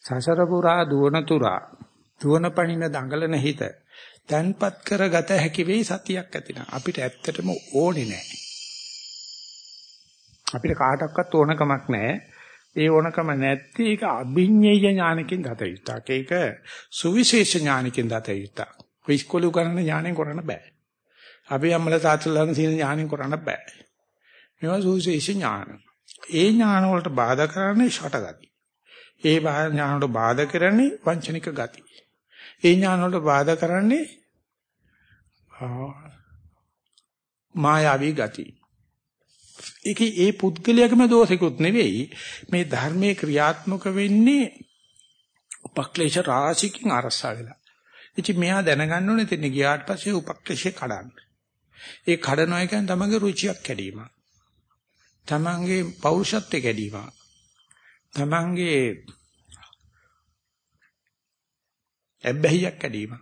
සසර පුරා දුවන තුරා දුවන පණින දඟලන හිත තන්පත් කරගත හැකි වෙයි සතියක් ඇතිනම් අපිට ඇත්තටම ඕනේ නැහැ. අපිට කාටවත් ඕනකමක් නැහැ. ඒ ඕනකම නැති එක අභිඤ්ඤය ඥානකින් දත යුතුක්. ඒක සුවිශේෂ ඥානකින් දත යුතුක්. ඉස්කෝලේ උගන්නන ඥාණයෙන් කරන්න බෑ. අපි අම්මලා තාත්තලාගෙන තියෙන ඥාණයෙන් කරන්න බෑ. මේවා සුවිශේෂ ඥාන. ඒ ඥාන වලට බාධා කරන්නේ ෂටගති. ඒ ඥානවලට බාධා කරන්නේ වංචනික ගති. ඒ ඥානවලට බාධා කරන්නේ මායාවී ගති. ඒකේ ඒ පුද්ගලයාගේම දෝෂිකුත් නෙවෙයි මේ ධර්මයේ ක්‍රියාත්මක වෙන්නේ උපක්ලේශ රාශියකින් අරසා වෙලා. ඉතින් මෙයා දැනගන්න ඕනේ තෙන්න ගියාට පස්සේ උපක්ලේශේ කඩන්න. ඒ කඩනවා කියන්නේ තමන්ගේ රුචියක් කැඩීම. තමන්ගේ පෞරුෂත්වය කැඩීම. තමන්ගේ ඇබ්බැහියක් කැඩීම.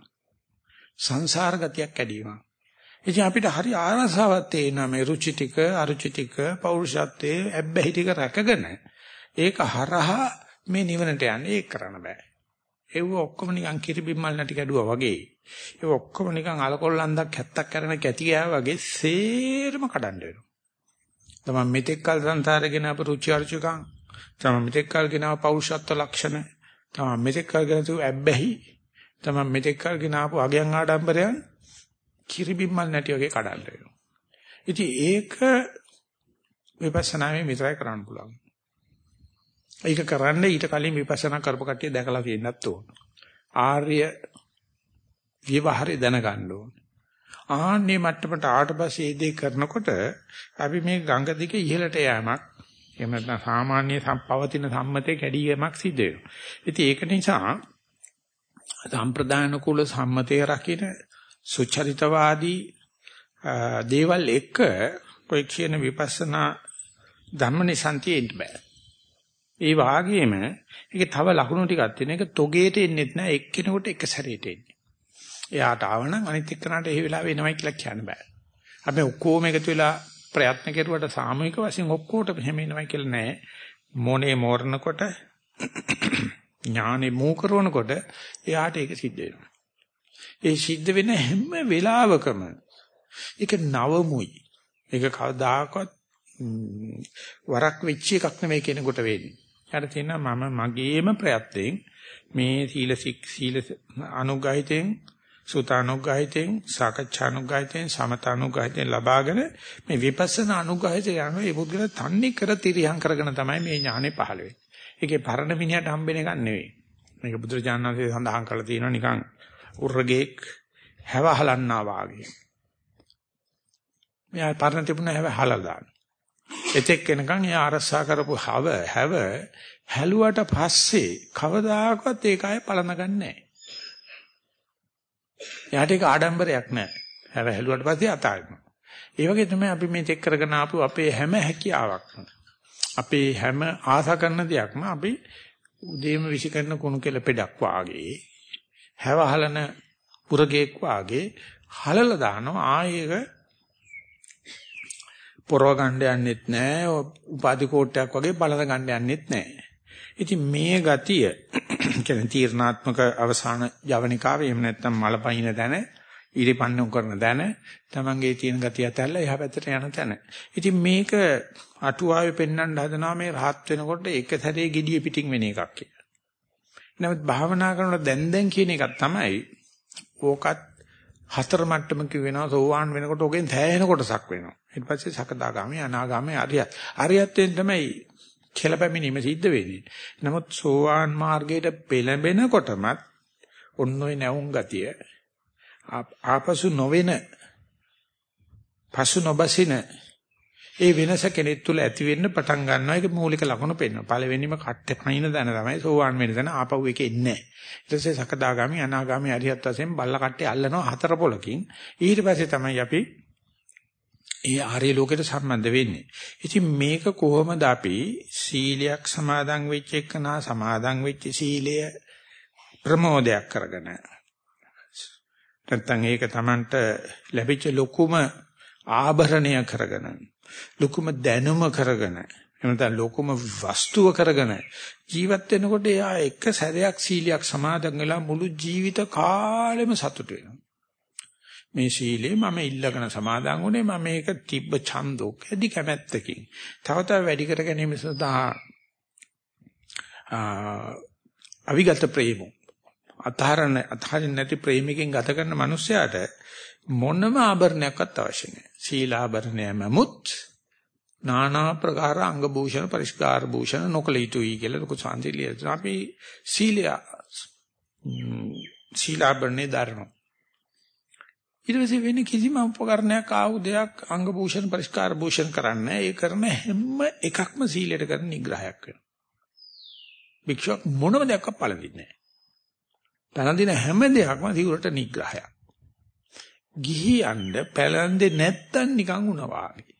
සංසාර ගතියක් කැඩීම. ඉතින් අපිට හරි ආරසාවක් තේනවා මේ රුචි ටික අරුචි ටික පෞරුෂත්වයේ ඇබ්බැහි ටික රැකගෙන ඒක හරහා මේ නිවනට යන්නේ ඒක කරන්න බෑ. ඒව ඔක්කොම නිකන් කිරිබිම්මල් නැටි කැඩුවා වගේ. ඒ ඔක්කොම නිකන් අලකොල්ලන්දක් හැත්තක් කරන කැටි ගෑ වගේ සේරම කඩන්න වෙනවා. තමයි මෙතෙක් කල සංසාරගෙන අප රුචි අරුචිකම් තමයි මෙතෙක් කල ගෙන පෞරුෂත්ව ලක්ෂණ තමයි මෙතෙක් කල ගෙන තු ඇබ්බැහි තමයි මෙතෙක් කල ගෙන ආපු අගයන් ආඩම්බරයන් කිරිබිම්මල් නැටි වගේ කඩන්න වෙනවා. ඉතින් ඒක විපස්සනාවේ විතරයි කරන්න පුළුවන්. ඒක කරන්න ඊට කලින් විපස්සනා කරපු කට්ටිය දැකලා තියෙන්නත් ඕන. ආර්ය විවහාරය දැනගන්න ඕන. ආන්නේ මට්ටමට ආවට පස්සේ මේ දේ කරනකොට අපි මේ ගංග දිගේ ඉහළට යෑමක් එහෙම නැත්නම් සාමාන්‍ය පවතින සම්මතේ කැඩීමක් සිද්ධ වෙනවා. ඉතින් ඒක නිසා සම්ප්‍රදාන කුල සම්මතය රකින්න සුචරිතවාදී දේවල් එක්ක કોઈ කියන විපස්සනා ධම්මනිසන්තියෙන්න බෑ. ඒ වාගේම ඒකේ තව ලකුණු ටිකක් තියෙන එක තොගේට එන්නෙත් නෑ එක්කිනෙකුට එක සැරේට එන්නේ. එයාට ආවනම් අනිත් එක්කනට ඒ වෙලාව වෙනවයි කියලා කියන්න බෑ. අපි ඔක්කොම එකතු වෙලා ප්‍රයත්න කෙරුවට සාමූහික වශයෙන් ඔක්කොටම හැම වෙනවයි කියලා නෑ. මොනේ මෝරනකොට ඥානෙ මූ කරනකොට එයාට ඒක සිද්ධ වෙනවා. ඒ සිද්ධ වෙන හැම වෙලාවකම ඒක නවමුයි. ඒක කවදාකවත් වරක් වෙච්ච එකක් නෙමෙයි කෙනෙකුට වෙන්නේ. යාට තියෙනවා මම මගේම ප්‍රයත්නයෙන් මේ සීල සීල අනුගහිතෙන් සුතානුගහිතෙන් සාකච්ඡානුගහිතෙන් සමතානුගහිතෙන් ලබාගෙන මේ විපස්සනා අනුගහිතය යන මේ පුද්ගල තන්නේ කර තිරියම් කරගෙන තමයි මේ ඥානෙ පහළ වෙන්නේ. ඒකේ පරණ මිනිහට හම්බෙන එකක් නෙවෙයි. මේක බුදුරජාණන් වහන්සේ සඳහන් කරලා තියෙනවා නිකන් උර්ගේක් හැවහලන්නා වාගේ. මෙයා පරණ තිබුණ හැව හලලා දාන. එතෙක් එනකන් එයා අරසා කරපු හව හැව හැලුවට පස්සේ කවදාකවත් ඒක අය පලන ගන්නෑ. එයාට ඒක ආඩම්බරයක් නෑ. හැව හැලුවට පස්සේ අතාරිනවා. ඒ වගේ තමයි අපි මේ චෙක් කරගෙන ආපු අපේ හැම හැකියාවක්ම අපේ හැම ආශා කරන දෙයක්ම අපි උදේම විශ් කරන කුණු කෙල පෙඩක් වාගේ හැවහලන පුරගේක් වාගේ හලලා දානවා ආයේක පොරව ගන්න යන්නෙත් නැහැ උපාධි කෝට්ටයක් වගේ බලන ගන්න යන්නෙත් නැහැ ඉතින් මේ ගතිය කියන්නේ තීර්ණාත්මක අවසාන යවනිකාවේ එහෙම නැත්නම් මලපයින් දැන ඉරිපන්නු කරන දැන තමන්ගේ තියෙන ගතිය ඇතැල්ලා එහා පැත්තට යන තැන. ඉතින් මේක අටුවාවේ පෙන්වන්න හදනවා මේ රහත් වෙනකොට එක සැරේ gediye පිටින් වෙන එකක් කියලා. නමුත් භාවනා කරනකොට දැන් දැන් කියන එකක් තමයි ඕකත් හතර මට්ටමක වෙනවා සෝවාන් වෙනකොට ඕකෙන් තෑහෙන කොටසක් වෙනවා. ඊට පස්සේ සකදාගාමී අනාගාමී අරියත්. අරියත්යෙන් තමයි කෙලපැමිනීම සිද්ධ වෙන්නේ. නමුත් සෝවාන් මාර්ගයට පෙළඹෙනකොටමත් ඔන්න ඔය නැවුම් ගතිය ආපසු නොවෙන පසු නොබසින ඒ වෙනස කෙනෙක් තුල ඇති වෙන්න පටන් ගන්නවා ඒක මූලික ලක්ෂණ පෙන්වනවා. පළවෙනිම කට්ටේ පයින් දන තමයි සෝවාන් වෙන දන ආපහු එකේ ඉන්නේ. ඊට පස්සේ සකදාගාමි අනාගාමි අරියත් වශයෙන් බල්ල කට්ටේ අල්ලනවා හතර පොලකින්. ඊට පස්සේ තමයි අපි ඒ ආර්ය ලෝකයට සම්බන්ධ වෙන්නේ. ඉතින් මේක කොහොමද අපි සීලයක් සමාදන් වෙච්ච එකනා සමාදන් වෙච්ච සීලය ප්‍රමෝදයක් කරගෙන නැත්නම් ඒක Tamanට ලැබිච්ච ලොකුම ආභරණය කරගෙන ලොකුම දැනුම කරගෙන එහෙනම් ලොකුම වස්තුව කරගෙන ජීවත් වෙනකොට එයා එක සැරයක් සීලයක් සමාදන් වෙලා මුළු ජීවිත කාලෙම සතුට වෙනවා. මේ සීලේ මම ඉල්ලගෙන සමාදන් වුණේ මම මේක තිබ්බ ඡන්දෝ කැදි කැමැත්තකින්. තව තව වැඩි කර ගැනීම සඳහා අවිගත ප්‍රේමෝ අතහරන අතහරින් නැති ප්‍රේමිකෙන් ගත කරන මිනිසයාට මොනම ආභරණයක්වත් අවශ්‍ය නැහැ. සීලාභරණයමමුත් නානා ප්‍රකාර අංග භූෂණ පරිස්කාර භූෂණ නොකල යුතුයි කියලා ලොකු සාන්තිලිය. අපි සීලය සීලාබරණේ දරනවා. ඊට පස්සේ වෙන්නේ කිසිම උපකරණයක් ආයුධයක් අංග භූෂණ පරිස්කාර භූෂණ කරන්නේ ඒ කරන හැම එකක්ම සීලයට කරන නිග්‍රහයක් වෙනවා. භික්ෂුවක් මොනම දෙයක් පළඳින්නේ නැහැ. පළඳින හැම දෙයක්ම සිවුරට නිග්‍රහයක්. ගිහියන්ද පැලඳේ නැත්තම් නිකන් උනවා වගේ.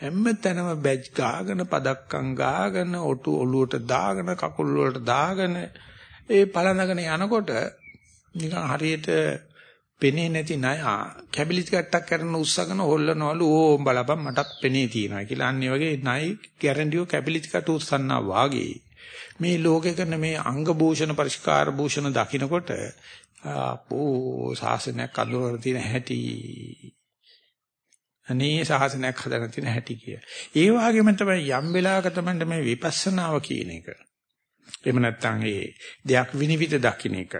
හැම තැනම බැජ් ගාගෙන පදක්කම් ගාගෙන ඔටු ඔලුවට දාගෙන කකුල් වලට දාගෙන ඒ පළඳගෙන යනකොට නිකන් හරියට පෙනේ නැති ණය කැබිලිටි කට්ටක් කරන උස්සගෙන හොල්ලනවලු ඕ බලපන් මටත් පෙනේ තියෙනවා කියලා. අන්න වගේ ණය ගැරන්ඩියෝ කැබිලිටි කට උස්සන්නා වාගේ මේ ලෝකේ කරන මේ අංග භූෂණ පරිස්කාර භූෂණ දකින්නකොට අපෝ සාසනයක් අඳුරගෙන තියෙන හැටි අනේ සාසනයක් හදන්න තියෙන හැටි කිය. ඒ වගේම තමයි යම් වෙලාවක තමයි මේ විපස්සනාව කියන එක. එහෙම නැත්නම් ඒ දෙයක් විනිවිද දකින්න එක.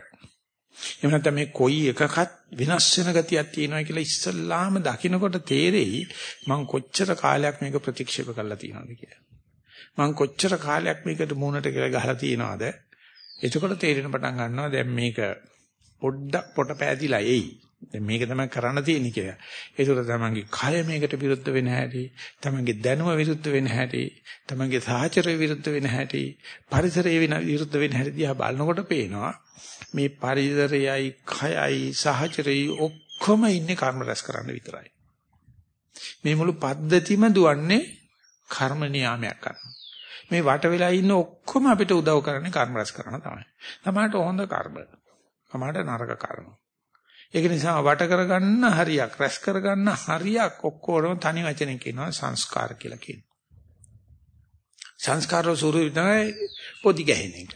එහෙම නැත්නම් මේ කොයි එකකත් විනාශ වෙන ගතියක් තියෙනවා කියලා ඉස්සල්ලාම දකින්නකොට තේරෙයි මං කොච්චර කාලයක් මේක ප්‍රතික්ෂේප කරලා තියෙනවද කියලා. මං කොච්චර කාලයක් මේකට මූණට කියලා ගහලා තියෙනවද? එතකොට තේරෙන පටන් ගන්නවා දැන් මේක පොඩ්ඩක් පොට පෑදිලා එයි. දැන් මේක තමයි කරන්න තියෙන්නේ කියලා. ඒකට තමන්ගේ කය මේකට විරුද්ධ වෙන හැටි, තමන්ගේ දැනුම විරුද්ධ වෙන හැටි, තමන්ගේ සාහචර්ය විරුද්ධ වෙන හැටි, පරිසරය විරුද්ධ වෙන හැටි දිහා බලනකොට පේනවා මේ පරිසරයයි, කයයි, සාහචර්යයි ඔක්කොම ඉන්නේ කර්ම රැස් කරන්න විතරයි. මේ මුළු පද්ධතියම දුවන්නේ කර්ම නියාමයක් කරනවා. මේ වට වෙලා ඉන්න ඔක්කොම අපිට උදව් කරන්නේ කර්ම රැස් කරන තමයි. තමයිට හොඳ කර්ම. තමයිට නරක කර්ම. ඒක නිසා වට කරගන්න හරියක් රැස් කරගන්න හරියක් ඔක්කොම තනි වචනෙන් කියනවා සංස්කාර කියලා කියනවා. සංස්කාරෝ ස්වරූපය තමයි පොඩි ගැහෙන එක.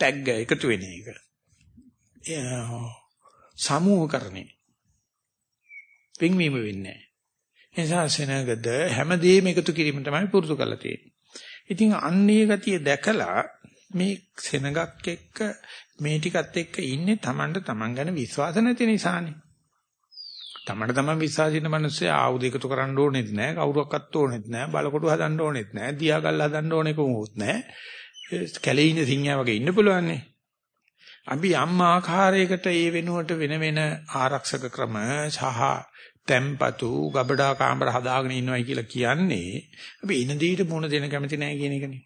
ටැග් එකතු වෙන එක. සමූහකරණේ. පින්වීම වෙන්නේ නැහැ. එනිසා සෙනගද හැමදේම එකතු කිරීම තමයි පුරුදු කරලා තියෙන්නේ. ඉතින් අන්නේ ගතිය දැකලා මේ සෙනගක් එක්ක මේ ටිකත් එක්ක ඉන්නේ Tamanට Taman ගැන විශ්වාස නැති නිසානේ. Tamanට Taman විශ්වාසින මිනිස්සු ආයුධ එකතු කරන්න ඕනෙත් නෑ, කවුරක්වත් ඕනෙත් නෑ, බලකොටු හදන්න ඕනෙත් නෑ, දියාගල් හදන්න ඕනෙ කොහොමවත් නෑ. කැලේ ඉන්න සිංහයා වගේ ඉන්න පුළුවන්නේ. අපි යම් ආකාරයකට ඒ වෙනුවට වෙන වෙන ආරක්ෂක ක්‍රම සහ tempatu ගබඩා කාමර හදාගෙන ඉන්නවයි කියලා කියන්නේ අපි ඉන දෙයට මුණ දෙන්න කැමති නැහැ කියන එකනේ.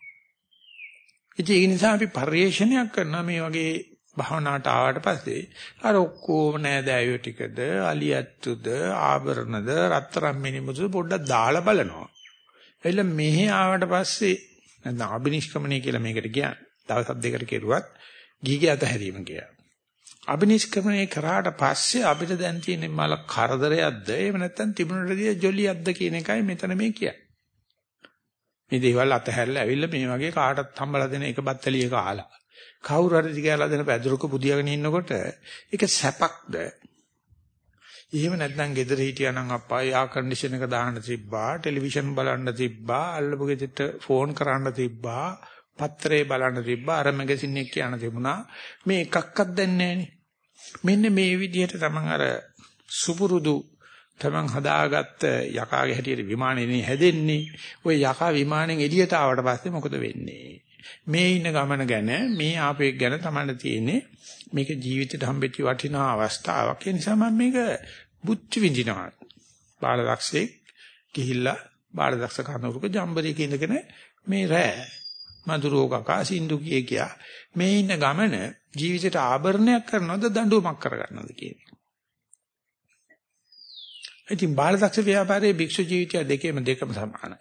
ඉතින් ඒ නිසා අපි පරිේශනයක් කරනවා මේ වගේ භවනාට ආවට පස්සේ අර ඔක්කොම නෑදෑයෝ ටිකද අලියත්තුද ආභරණද රත්තරන් මිනිමුතු පොඩ්ඩක් දාලා බලනවා. එළ මෙහි ආවට පස්සේ නැත්නම් අබිනිෂ්ක්‍මණය කියලා මේකට කියන්නේ. දවස් දෙකකට කෙරුවත් ගීගේ අතහැරීම කියලා. අබිනිෂ්ක්‍මණය කරාට පස්සේ අපිට දැන් තියෙන්නේ මල කරදරයක්ද එහෙම නැත්නම් තිබුණටදී ජොලියක්ද කියන එකයි මෙතන මේ කියන්නේ. මේ දේවල් අතහැරලා ඇවිල්ලා මේ වගේ කාටත් හම්බලා දෙන එක බත්තලිය කාලා. කවුරු හරි දිගලා දෙන පැදුරක පුදියාගෙන ඉන්නකොට ඒක සැපක්ද? එහෙම නැත්නම් ගෙදර හිටියා නම් අප්පා යා කන්ඩිෂන් එක දාන්න තිබ්බා ටෙලිවිෂන් බලන්න තිබ්බා අල්ලපු ගෙදරට ෆෝන් කරන්න තිබ්බා පත්‍රේ බලන්න තිබ්බා අර මැගසින් එක කියන තිබුණා. මේ එකක්වත් දැන්නේ මෙන්න මේ විදිහට තමන් අර සුපුරුදු තමන් හදාගත්ත යකාගේ හැටියට විමානේ හැදෙන්නේ. ওই යකා විමානෙන් එළියට ආවට පස්සේ මොකද වෙන්නේ? මේ ඉන්න ගමන ගැන මේ ආපේක් ගැන තමන්ට තියෙන්නේ මේක ජීවිතේට හම්බෙච්ච වටිනා අවස්ථාවක්. ඒ නිසා මම මේක බුද්ධ විඳිනවා. බාලදක්ෂේ ගිහිල්ලා බාලදක්ෂ කනවරුක ජම්බරේ ඉඳගෙන මේ රෑ මధుරෝ කකා සින්දු කිය කියා මේ ඉන්න ගමන ජීවිතේට ආභරණයක් කරනවද දඬුවමක් කරගන්නවද කියන එක. ඉතින් බාලදක්ෂ ව්‍යාපාරයේ භික්ෂු ජීවිතය දෙකේම දෙකම සමානයි.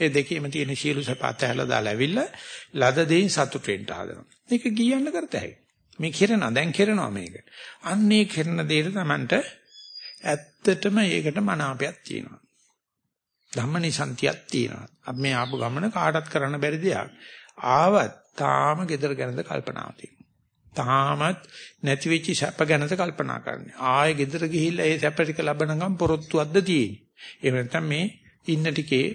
ඒ දෙකේම තියෙන සියලු සපත ඇහැලා දාලා ඇවිල්ලා ලද දෙයින් සතුට වෙන්න හදනවා. මේක කියන්න කරත හැකියි. මේ කිරනවා දැන් කිරනවා මේක. අන්නේ කිරන දෙයට Tamanට ඇත්තටම ඒකට මනාපයක් තියෙනවා. ධම්මනිසන්තියක් තියෙනවා. අපි මේ ආපු ගමන කාටවත් කරන්න බැරි දෙයක්. ආවත් තාම gedara ගැනද කල්පනාව තියෙනවා. තාමත් නැති වෙච්ච සැප ගැනද කල්පනා කරන්නේ. ආයෙ ගෙදර ගිහිල්ලා ඒ සැප ටික ලබනකම් පොරොත්තුවක්ද තියෙන්නේ. ඒ නැත්නම් මේ ඉන්න ටිකේ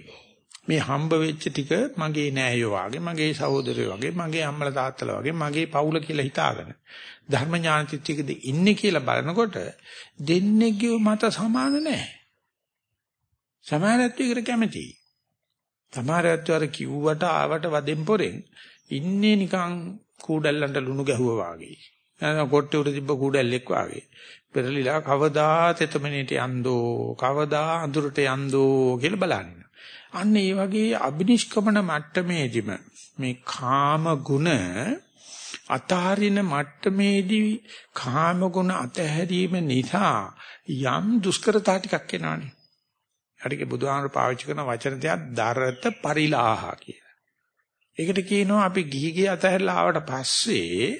මේ හම්බ වෙච්ච ටික මගේ නෑයෝ වගේ, මගේ සහෝදරයෝ වගේ, මගේ අම්මලා තාත්තලා වගේ, මගේ පවුල කියලා හිතාගෙන ධර්ම ඥාන චිත්තයකද ඉන්නේ කියලා බලනකොට දෙන්නේගේ මත සමාන නැහැ. සමානත්වයකට කැමතියි. සමහරවත් අර කිව්වට ආවට වදෙන් පොරෙන් ඉන්නේ නිකන් කූඩැල්ලන්ට ලුණු ගැහුවා වගේ. නැත්නම් කොට්ටේ උඩ තිබ්බ කූඩැල්ලෙක් වගේ. පෙරලිලා කවදා තෙතමනේට යන්දෝ කවදා අඳුරට යන්දෝ කියලා බලන්නේ. අන්න ඒ වගේ අබිනිෂ්ක්‍මන මට්ටමේදීම මේ කාම ගුණ අතහරින මට්ටමේදී කාම ගුණ අතහැරීම නිසා යම් දුෂ්කරතා ටිකක් එනවනේ. හරික බුදුහාමර පාවිච්චි කරන වචන දෙයක් දරත පරිලාහ කියලා. ඒකට කියනවා අපි ගිහි ගිය අතහැරලා ආවට පස්සේ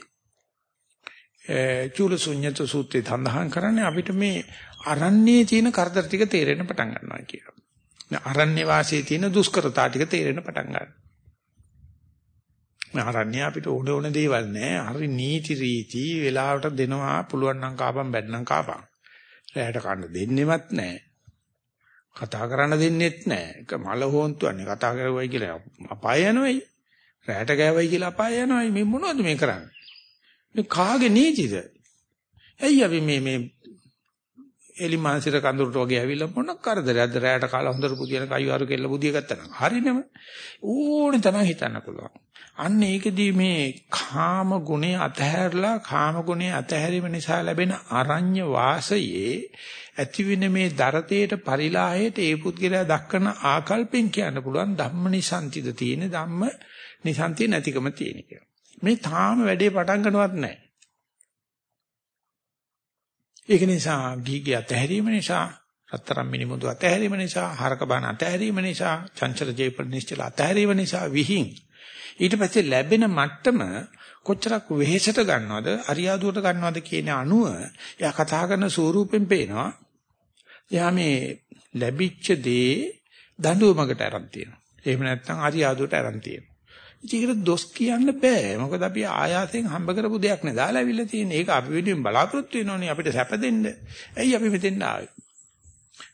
චූලසුඤ්ඤත සූත්‍රයේ සඳහන් කරන්නේ අපිට මේ අරණ්‍යයේ තියෙන කරදර ටික තේරෙන්න පටන් ගන්නවා කියලා. අරණ්‍ය වාසයේ තියෙන දුෂ්කරතා ටික තේරෙන්න පටන් ගන්නවා. මේ අරණ්‍ය අපිට ඕන ඕන දේවල් නෑ. හරි නීති රීති වෙලාවට දෙනවා පුළුවන් නම් කාපම් බැන්නම් කාපම්. රැයට කන්න දෙන්නෙවත් නෑ. කතා කරන්න දෙන්නෙත් නෑ. ඒක මල හොන්තුන්නේ කතා කරුවයි කියලා අපාය යනවයි. රැයට ගෑවයි කියලා අපාය යනවයි. මේ මොනවද මේ කරන්නේ? මේ කාගේ නීතිද? ඇයි අපි මේ මේ එලි මාංශිර කඳුරට වගේ ඇවිල්ලා මොන කරදරයක්ද රැයට කාලා හොඳට පුදියන කයිවාරු කෙල්ල බුදිය ගත්තා නම් හරිනම ඕනේ තමයි හිතන්න පුළුවන් අන්න ඒකදී මේ කාම ගුණේ අතහැරලා කාම ගුණේ අතහැරීම නිසා ලැබෙන අරඤ්‍ය වාසයේ ඇතිවෙන මේ දරතේට පරිලාහයට ඒ පුද්ගලයා දක්වන ආකල්පෙන් කියන්න පුළුවන් ධම්මනිසන්තිද තියෙන ධම්ම නිසන්තිය නැතිකම තියෙන කියලා මේ තාම වැඩේ පටන් ගන්නවත් නැහැ. ඒක නිසා ගීගේ අතහැරීම නිසා රත්තරන් මිනිමුදු අතහැරීම නිසා හරක බාන අතහැරීම නිසා චංචල ජීපල නිශ්චල අතහැරීම නිසා විහිං. ඊට පස්සේ ලැබෙන මට්ටම කොච්චරක් වෙහෙසට ගන්නවද අරියාදුවට ගන්නවද කියන අනුව එයා කතා කරන ස්වරූපෙන් පේනවා. එයා මේ ලැබිච්ච දේ දඬුවමකට අරන් තියෙනවා. එහෙම නැත්නම් අරියාදුවට අරන් තියෙනවා. ඒකට දොස් කියන්න බෑ. මොකද අපි ආයාසයෙන් හම්බ කරපු දෙයක් නේ දාලා අවිල්ල තියෙන්නේ. ඒක අපි වෙනුවෙන් බලාපොරොත්තු වෙනෝනේ අපිට සැප දෙන්න. ඇයි අපි මෙතෙන් ආවේ?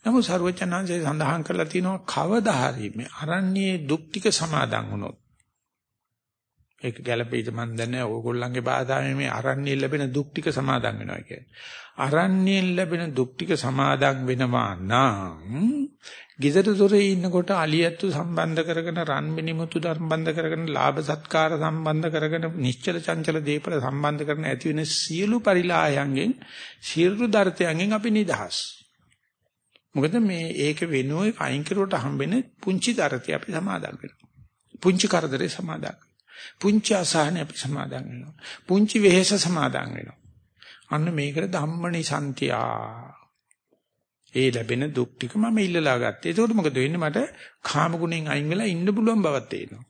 නමුත් සර්වචනංශය සඳහන් කරලා තිනවා කවදා හරි මේ අරණ්‍යයේ දුක් ටික සමාදන් වුණොත් ඒක ගැළපෙයිද මන් දන්නේ ඕගොල්ලන්ගේ බාධාවෙන් මේ අරණ්‍යයෙන් ලැබෙන දුක් ටික සමාදන් වෙනවා කියන්නේ. අරණ්‍යයෙන් ලැබෙන දුක් ටික සමාදන් වෙනවා නම් ගෙදර දොරේ ඉන්නකොට අලියත්තු සම්බන්ධ කරගෙන රන්මිනිමුතු සම්බන්ධ කරගෙන ලාභ සත්කාර සම්බන්ධ කරගෙන නිශ්චල චංචල දීපල සම්බන්ධ කරන ඇති වෙන සියලු පරිලායයන්ගෙන් සියලු දර්ථයන්ගෙන් අපි නිදහස්. මොකද මේ ඒක වෙනුවේ අයින් කරුවට හම්බෙන පුංචි දර්ථය අපි සමාදන් වෙනවා. පුංචි කරදරේ සමාදන්. පුංචි අසහනේ අපි සමාදන් වෙනවා. පුංචි වෙහෙස සමාදන් වෙනවා. අන්න මේකට ධම්මනිසන්තියා ඒ ලැබෙන දුක් ටික මම ඉල්ලලා ගත්තා. ඒකෝට මොකද වෙන්නේ මට කාම ගුණෙන් අයින් වෙලා ඉන්න පුළුවන් බවක් තේරෙනවා.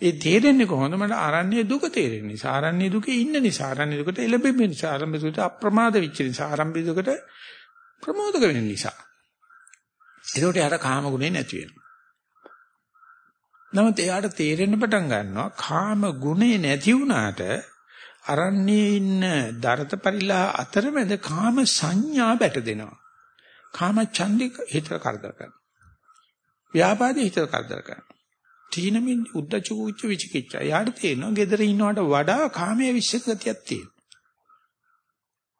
ඒ තේරෙන්නේ කොහොමද මට ආරණ්‍ය දුක තේරෙන්නේ නිසා ආරණ්‍ය දුකේ ඉන්න නිසා ආරණ්‍ය දුකට එළඹෙන්න නිසා ආරම්භ දුකට අප්‍රමාද වෙච්ච නිසා ආරම්භ දුකට ප්‍රමෝදක වෙන නිසා. ඒකට යාට කාම ගුණේ නැති වෙනවා. නමුත් එයාට තේරෙන්න පටන් ගන්නවා කාම ගුණේ නැති වුණාට අරණ්‍යයේ ඉන්න දරත පරිලා අතරමැද කාම සංඥා බැට දෙනවා. කාම ඡන්දික හිත කරදර කරනවා. ව්‍යාපාදේ හිත කරදර කරනවා. තීනමින් උද්දච්ච කුච්ච විචිකිච්ඡා. යාට තේරෙනවා gedara ඉන්නවට වඩා කාමයේ විශ්සක ගතියක් තියෙනවා.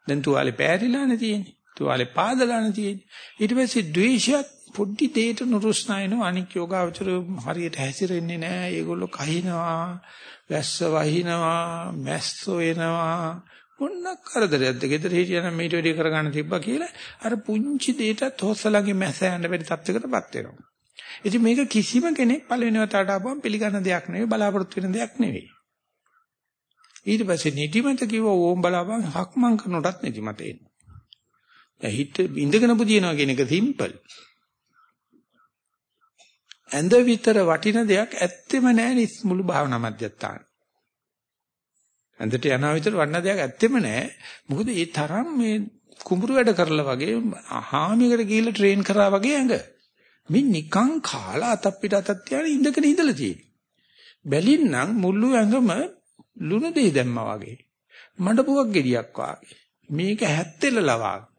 දැන් තුවාලේ පෑරිලානේ තියෙන්නේ. තුවාලේ පාදලානේ තියෙන්නේ. ඊට පස්සේ ද්වේෂයත් පොඩි දෙයකට නුරුස්නායන අනික් යෝගාවචර හරියට හැසිරෙන්නේ නැහැ. ඒගොල්ලෝ කහිනවා, වැස්ස වහිනවා, මැස්සෝ එනවා. මොන්න කරදරයක්ද? ගෙදර හිටියනම් මේට වැඩි කරගන්න තිබ්බා කියලා අර පුංචි දෙයටත් හොස්සලගේ මැස යන්න බැරි තත්යකටපත් වෙනවා. ඉතින් මේක කිසිම කෙනෙක් පළවෙනි වතාවට ආපුවම පිළිගන්න දෙයක් නෙවෙයි බලාපොරොත්තු වෙන දෙයක් නෙවෙයි. ඊට පස්සේ නිදිමත කිව්ව ඕම් බලාපන් හක්මන් කරනකොටත් නිදිමත එනවා. දැන් හිත ඉඳගෙන පුදිනවා කියන එක සිම්පල්. ඇඳ විතර වටින දෙයක් ඇත්තෙම නැහැ මුළු භාවනා මධ්‍යස්ථාන. ඇඳට යනවා විතර වන්න දෙයක් ඇත්තෙම නැහැ. මොකද ඒ තරම් මේ කුඹුරු වැඩ කරලා වගේ හාමියකට ගිහිල්ලා ට්‍රේන් කරා වගේ ඇඟ. මේ නිකං කාලා අතක් පිට අතක් තියාගෙන ඉඳගෙන ඉඳලා තියෙන්නේ. බැලින්නම් මුළු ඇඟම ලුණු දෙහි දැම්මා වගේ. මඩපුවක් ගෙඩියක් වගේ. මේක හැත්තෙලලා වගේ.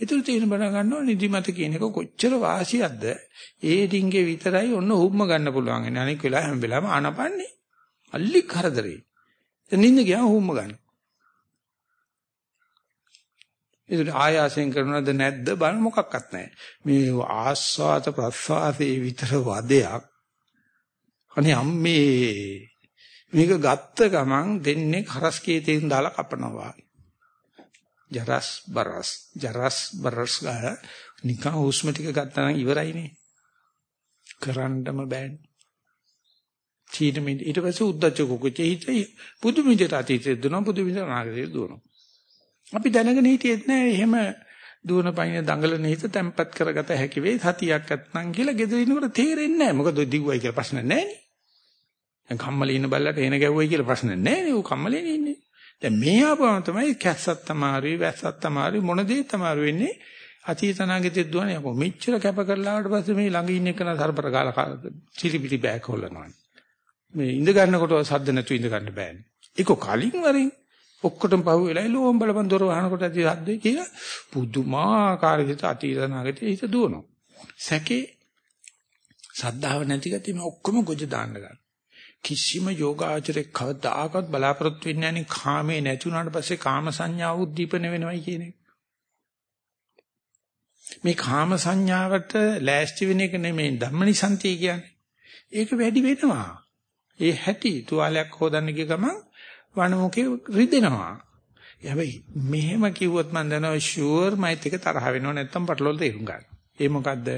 ඒතර තේරෙන බණ ගන්නවා නිදිමත කියන එක කොච්චර වාසියක්ද? ඒ ඩිංගේ විතරයි ඔන්න හුම්ම ගන්න පුළුවන්. අනික වෙලාව හැම වෙලාවෙම ආනපන්නේ. අල්ලි කරදරේ. නිින්ද ගියාම හුම්ම ගන්න. ඒක ආයාසයෙන් කරනවද නැද්ද බල මොකක්වත් නැහැ. මේ ආස්වාද ප්‍රස්වාසයේ විතර වදයක්. අනේ අම්මේ මේක ගත්ත ගමන් දෙන්නේ හරස් කීතෙන් දාලා කපනවා. ජරස් බරස් ජරස් බරස් ගාලා නිකන් හුස්ම ටික ගත්තා නම් ඉවරයිනේ. කරන්නම බෑනේ. චීනමින් ඊට පස්සේ උද්දච්ච කුකුචේ හිතේ පුදු මිදට අතීතේ දුවන පුදු මිදට අනාගතේ දුවන. අපි දැනගෙන හිටියෙත් නෑ එහෙම දුවන පයින් දඟලන හිත තැම්පත් කරගත හැකි වෙයි සතියක් නැත්නම් කියලා ගෙදර ඉන්නකොට තේරෙන්නේ නෑ මොකද දිව්වයි කියලා ප්‍රශ්න නෑනේ. දැන් කම්මලේ ඉන්න බල්ලට එන ගැව්වයි කියලා ප්‍රශ්න නෑනේ ඌ කම්මලේ ඉන්නේ. දැන් මේ ආපුවම තමයි කැස්සත් තමාරුයි වැස්සත් තමාරුයි මොන දේ තමාරු වෙන්නේ අතීත අනාගතේ දුවන්නේ අපෝ මෙච්චර කැප කරලා ආවට පස්සේ මේ ළඟ ඉන්න එකන සර්පර ගාලා චිලිපිලි බෑක් හොල්ලනවා. මේ ඉඳ ගන්නකොට සද්ද නැතුව ඉඳ ගන්න බෑනේ. ඒක කලින් වරින් ඔක්කොටම පහු වෙලා ලෝම් බලපන් දොර වහනකොට ඇති සද්දේ කියලා පුදුමාකාර විදිහට අතීත අනාගතේ හිත දුවනවා. සැකේ සද්ධාව නැති ගැති මේ ඔක්කොම ගොජ දාන්න ගන්න. කිසිම යෝගාචරයක් කවදාකවත් බලාපොරොත්තු වෙන්නේ නැහැ නේ කාමේ නැති වුණාට පස්සේ කාම සංඥා උද්දීපන වෙනවයි කියන එක. මේ කාම සංඥාවට ලෑස්ති වෙන එක නෙමෙයි ධම්මනිසන්තිය කියන්නේ. ඒක වැඩි වෙනවා. ඒ හැටි තුවාලයක් හොදන්න ගිය ගමන් වනමුකේ රිදෙනවා. හැබැයි මෙහෙම කිව්වොත් මම දන්නවා ෂුවර් මයිත් එක තරහ වෙනව නැත්තම් පටලවල තේරුම් ගන්න. ඒ මොකද්ද?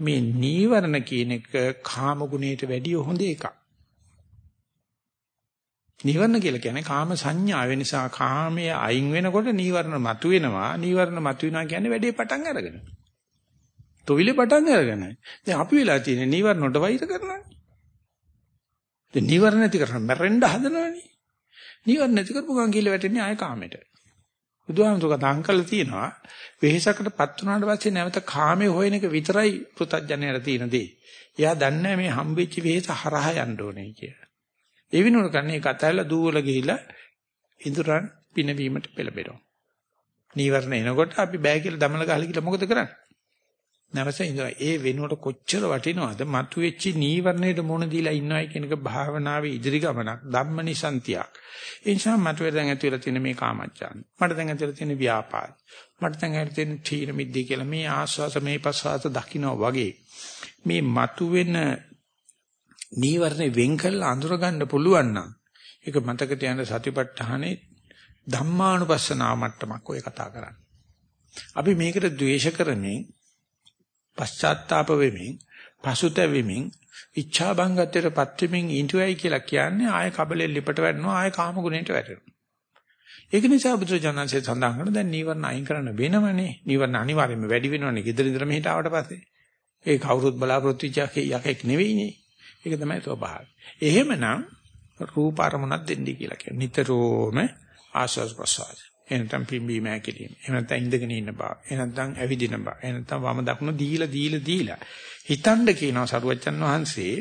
මේ නීවරණ කියන එක කාම ගුණයට වැඩිය හොඳ එකක්. නීවරණ කියලා කියන්නේ කාම සංඥාව නිසා කාමයේ අයින් වෙනකොට නීවරණ මතුවෙනවා. නීවරණ මතුවෙනවා කියන්නේ වැඩේ පටන් අරගෙන. තොවිලේ පටන් අරගෙන. දැන් අපි වෙලා තියෙන නීවරණ වලට වෛර කරනවානේ. දැන් නීවරණ නැති කරන්න මැරෙන්න හදනවනේ. නීවරණ නැති කරපු ගමන් කියලා වැටෙන්නේ ආය කාමයට. බුදුහාමුදුරුවෝ කතාන් කළා තියෙනවා වෙහෙසකටපත් වුණාට පස්සේ නැවත කාමයේ හොයන එක විතරයි පෘථජ්ජනයට තියෙන දේ. එයා දන්නේ මේ හම්බෙච්ච වෙහෙස හරහා යන්න ඕනේ කියලා. ඒ විනෝඩ කන්නේ ඒක අතහැරලා දූවල ගිහිලා ඉඳුරන් පිනවීමට පෙළඹෙනවා. නීවරණ එනකොට අපි බෑ කියලා දමල ගහලා කියලා මොකද කරන්නේ? නැවස ඉඳලා ඒ වෙනුවට කොච්චර වටිනවද මතුවෙච්ච නීවරණයට මොන දීලා ඉන්නවයි කියන එක භාවනාවේ ඉදිරි ගමනක් ධම්මනිසන්තියක් ඒ නිසා මට දැන් ඇති වෙලා තියෙන මේ කාමච්ඡාන මට දැන් ඇති වෙලා තියෙන ව්‍යාපාද මට දැන් ඇති තියෙන තීන මිද්දී කියලා මේ ආස්වාස මේ පස්වාස දකින්න වගේ මේ මතුවෙන නීවරණ වෙන් කළා අඳුර ගන්න පුළුවන් නම් ඒක මතක තියාගන්න සතිපට්ඨානේ ධම්මානුපස්සනාව මට්ටමක් ඔය කතා කරන්නේ අපි මේකට ද්වේෂ කරමින් පශ්චාත්තාප වෙමින් පසුතැවෙමින් ඉච්ඡා බංගත්වයටපත් වෙමින් ඉඳුවයි කියලා කියන්නේ ආය කබලෙ ලිපට වැටෙනවා ආය කාම ගුණයට වැටෙනවා. ඒක නිසා බුදුරජාණන්සේ සඳහන් කරන දැන් නීවරණ අයින් කරන්න වෙනවනේ. නීවරණ අනිවාර්යයෙන්ම වැඩි වෙනවනේ. ගෙදර ඉඳලා මෙහෙට ආවට පස්සේ. ඒ කවුරුත් බලාපොරොත්තු වෙච්ච යකෙක් නෙවෙයිනේ. ඒක තමයි ස්වභාවය. එහෙමනම් රූප අරමුණක් දෙන්නයි කියලා කියන්නේ. නිතරම ආස්වාද ප්‍රසවාස. එහෙනම් පිම්බීම හැකිලිම. එහෙම නැත්නම් ඉඳගෙන ඉන්න බව. එහෙම නැත්නම් ඇවිදින බව. එහෙම නැත්නම් වම දකුණ දීලා දීලා දීලා. හිතන්න කියනවා සරුවච්චන් වහන්සේ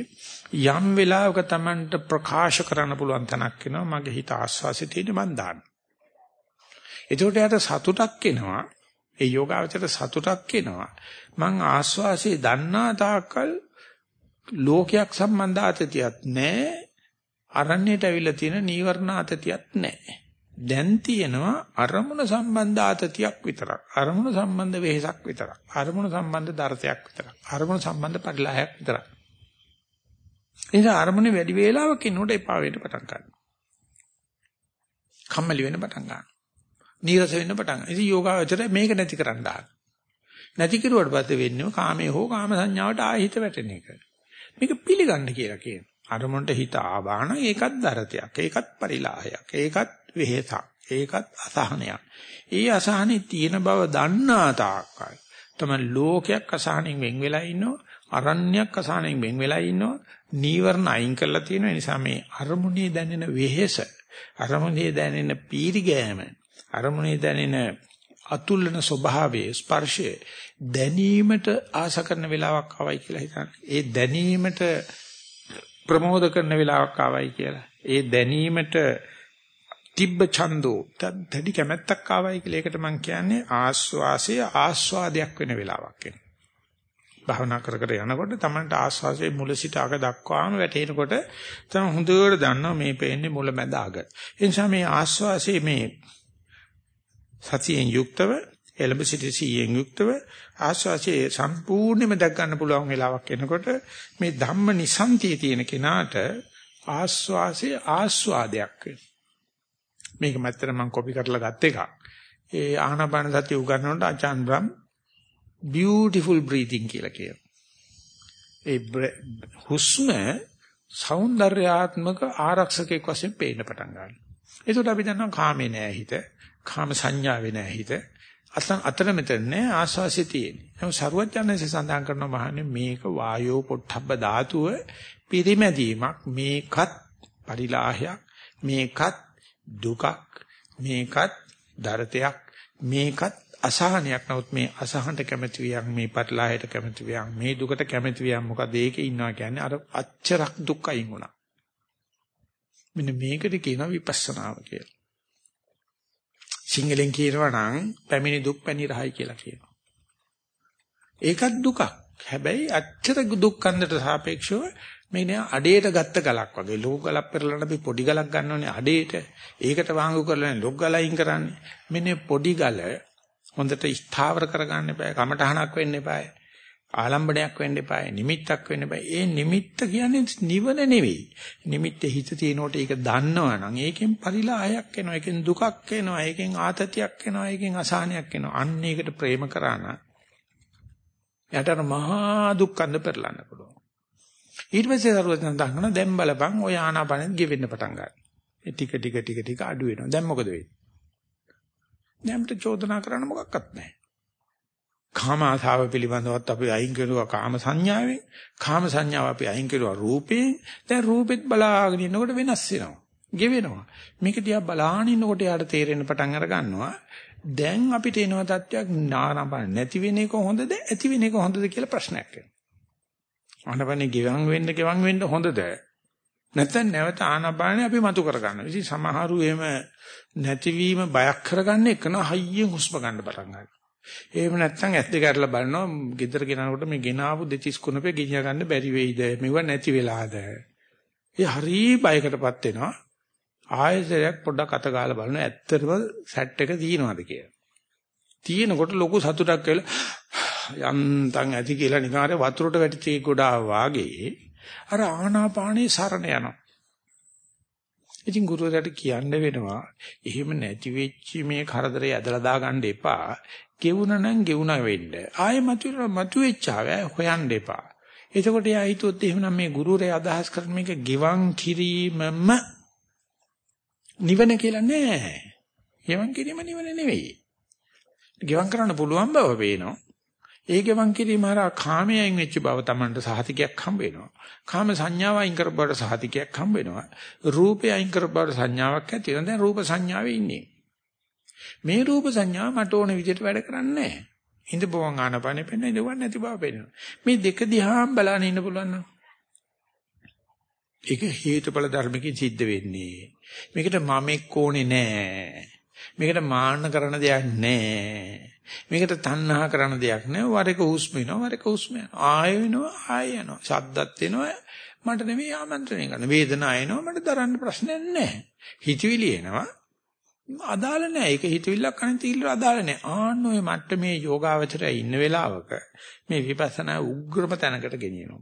යම් වෙලාවක Tamanට ප්‍රකාශ කරන්න පුළුවන් තැනක් වෙනවා මගේ හිත ආස්වාසිත තියෙන මන් දාන්න. එතකොට යට සතුටක් එනවා. ඒ යෝගාවචරයට සතුටක් එනවා. මං ආස්වාසිය දන්නා තාක්කල් ලෝකයක් සම්බන්ධ ආතතියක් නැහැ. අරණ්‍යයට අවිල්ලා තියෙන නීවරණ ආතතියක් නැහැ. දැන් තියෙනවා අරමුණ සම්බන්ධ ආතතියක් විතරක්. අරමුණ සම්බන්ධ වෙහසක් විතරක්. අරමුණ සම්බන්ධ දර්ශයක් විතරක්. අරමුණ සම්බන්ධ පරිලාහයක් විතරක්. එනිසා අරමුණේ වැඩි වේලාවක් ඉන්නකොට එපා වෙන්න පටන් ගන්නවා. කම්මැලි වෙන්න පටන් ගන්නවා. නීරස වෙන්න පටන් ගන්නවා. ඉතින් යෝගාවචරය මේක නැති කරන්න ආන. නැති කිරුවට පස්සේ වෙන්නේ කාමයේ හෝ කාම සංඥාවට ආහිත වැටෙන එක. මේක පිළිගන්න කියලා කියනවා. අරමුණට හිත ආවාන ඒකත් දරතයක්. ඒකත් පරිලාහයක්. ඒකත් වෙහෙසක්. ඒකත් අසහනයක්. ඒ අසහනේ තියෙන බව දන්නා තාක්කයි. තමයි ලෝකයක් අසහනෙන් වෙන් වෙලා ඉන්නෝ අරණ්‍යයක් අසහනෙන් වෙන් වෙලා ඉන්නෝ නීවරණ අයින් කරලා තියෙන නිසා මේ අරමුණේ දැනෙන වෙහෙස අරමුණේ දැනෙන පීරිගෑම අරමුණේ දැනෙන අතුල්ලන ස්වභාවයේ ස්පර්ශයේ දැනීමට ආස කරන වෙලාවක් ආවයි කියලා හිතන්නේ. ඒ දැනීමට ප්‍රමෝද කරන වෙලාවක් ආවයි කියලා. ඒ දැනීමට තිබ්බ ඡන්தோ දැඩි කැමැත්තක් ආවයි කියලා ඒකට මම කියන්නේ ආස්වාසය ආස්වාදයක් වෙන වෙලාවක් එන. භාවනා කර කර යනකොට තමන්ට ආස්වාසයේ මුල සිට අග දක්වාම වැටෙනකොට තමයි හොඳට දන්නවා මේ පේන්නේ මුල මැද අග. ඒ නිසා මේ ආස්වාසයේ මේ සතියෙන් යුක්තව එළඹ සිටි සීයෙන් යුක්තව ආස්වාසියේ සම්පූර්ණයෙන්ම දැක් ගන්න පුළුවන් වෙලාවක් එනකොට මේ ධම්ම නිසන්තිය තියෙන කෙනාට ආස්වාසිය ආස්වාදයක් වෙනවා. මේක මත්තර මම කොපි කරලා ගත් එකක්. ඒ ආහනපාන සතිය උගන්වනකොට අචාන් බ්‍රම් beautiful breathing කියලා කියනවා. ඒ හුස්ම సౌందర్యාත්මක ආරක්ෂකයක් වශයෙන් පේන්න පටන් ගන්නවා. එතකොට අපි දන්නවා කාමේ නෑ හිත කාම සංඥාවේ නෑ හිත. අතන අතර මෙතන නෑ ආස්වාසිය තියෙන්නේ. එහෙනම් ਸਰුවඥාන්සේ සඳහන් කරනවා මහන්නේ මේක වායෝ පොට්ටබ්බ ධාතුව පිරිමැදීමක්. මේකත් පරිලාහයක් මේකත් දුකක් මේකත් දරතයක් මේකත් අසහනයක්. නමුත් මේ අසහනට කැමති වියන් මේ පටලහයට කැමති වියන් මේ දුකට කැමති වියන් මොකද? ඒකේ ඉන්නවා කියන්නේ අර අච්චරක් දුක් අයින් වුණා. මෙන්න මේකට කියනවා විපස්සනාව කියලා. සිංහලෙන් කියනවා නම් පැමිණි දුක් පැණි රහයි කියලා කියනවා. ඒකත් දුකක්. හැබැයි අච්චර දුක් කන්දට සාපේක්ෂව මේ නේ අඩේට ගත්ත ගලක් වගේ. ලෝක ගලක් පෙරලන අපි පොඩි ගලක් ගන්නවනේ අඩේට. ඒකට වාංගු කරලා ලොක් ගලයින් කරන්නේ. මෙන්න පොඩි ගල හොඳට ස්ථාවර කරගන්න එපා. කමටහනක් වෙන්න එපා. ආලම්බණයක් වෙන්න එපා. නිමිත්තක් වෙන්න එපා. ඒ නිමිත්ත කියන්නේ නිවන නෙවෙයි. නිමිත්තේ හිත තියෙනකොට ඒක දන්නවනම් ඒකෙන් පරිලාහයක් එනවා. ඒකෙන් දුකක් එනවා. ඒකෙන් ආතතියක් එනවා. ඒකෙන් අසහනයක් එනවා. අන්න ඒකට ප්‍රේම කරා නම් යටර මහා දුක්ඛන්ද පෙරලන්න පුළුවන්. ඊට පස්සේ සරුවෙන් දහන දැන් බලපන් ඔය ආනාපානෙත් ගෙවෙන්න පටන් ගන්නවා. ඒ ටික ටික ටික ටික අඩු වෙනවා. දැන් මොකද වෙන්නේ? නැම්ට චෝදනා කරන්න මොකක්වත් නැහැ. කාම ආසාව පිළිබඳවත් අපි අයින් කරුවා කාම සංඥාවෙන්, කාම සංඥාව අපි අයින් කරුවා රූපයෙන්. දැන් රූපෙත් බලාගෙන ඉන්නකොට වෙනස් වෙනවා. ගෙවෙනවා. මේක දිහා බලාගෙන ඉන්නකොට යාට තේරෙන්න පටන් අර ගන්නවා. දැන් අපිට එනවා තත්ත්වයක් නානපන නැති වෙන එක හොඳද ඇති වෙන එක හොඳද කියලා ප්‍රශ්නයක් එනවා. ආනපනේ ගෙවන් වෙන්න ගෙවන් වෙන්න හොඳද? නැත්නම් නැවත ආනපානේ අපි මතු කරගන්නවා. ඉතින් සමහරු එහෙම නැතිවීම බයක් කරගන්න එක න හයියෙන් හුස්ම ගන්න පටන් ගන්නවා. එහෙම නැත්නම් ඇස් දෙක අරලා බලනවා ගෙදර ගෙනනකොට මේ ගෙනාවු දෙතිස් කුණපේ ගෙනිය ගන්න බැරි වෙයිද? මෙව නැති වෙලාද? ඒ හරි බයකටපත් වෙනවා. ආයෙසරයක් පොඩ්ඩක් අත ගාලා බලනවා ඇත්තටම සැට් එක තියෙනවද කියලා. තියෙනකොට ලොකු සතුටක් වෙලා යන්තම් ඇති කියලා නිකාරේ වතුරට වැටිච්ච ගොඩා වාගේ අර ආනාපානේ සරණ යනවා. ඉතින් ගුරුවරයාට කියන්න වෙනවා එහෙම නැති වෙච්ච මේ කරදරේ ඇදලා දාගන්න එපා. ගෙවුන නම් ගෙවුන වෙන්න. ආයෙ මතුවෙන මතුවෙච්චාව හොයන්න එපා. එතකොට යා හිතුවොත් එහෙමනම් මේ ගුරුවරයා අදහස් කරන මේක ගිවං කිරීමම නිවන කියලා නෑ. ගිවං කිරීම නිවන නෙවෙයි. ගිවං කරන්න පුළුවන් බව පේනවා. ඒ ගෙවන් කිරීම හරහා කාමයෙන් වෙච්ච බව Tamanට සහතිකයක් හම්බ වෙනවා. කාම සංඥාව අයින් කර බවට සහතිකයක් හම්බ වෙනවා. රූපය අයින් කර බවට සංඥාවක් ඇති වෙනවා. දැන් රූප සංඥාවේ ඉන්නේ. මේ රූප සංඥාව මට ඕන විදිහට වැඩ කරන්නේ නැහැ. හිඳ බොවන් ආනපනෙ පෙන්න ඉදවන් නැති බව පේනවා. මේ දෙක දිහාම බලන්න ඉන්න පුළුවන් නම් ඒක හේතුඵල ධර්මකින් සිද්ධ වෙන්නේ. මේකට මමෙක් ඕනේ නැහැ. මේකට මාන්න කරන දෙයක් නැහැ. මේකට තණ්හා කරන දෙයක් නෑ. වර එක හුස්ම වෙනවා, වර එක හුස්ම යනවා. ආය වෙනවා, ආය යනවා. ශබ්දත් එනවා. මට නෙමෙයි ආමන්ත්‍රණය කරන. වේදනාව එනවා, මට දරන්න ප්‍රශ්නයක් නෑ. හිතවිලි එනවා. අදාළ නෑ. ඒක හිතවිල්ලක් අනිත් ඉල්ල අදාළ නෑ. ආන්න ඔය මට්ටමේ යෝගාවචරය ඉන්න වෙලාවක මේ විපස්සනා උග්‍රම තැනකට ගෙනියනවා.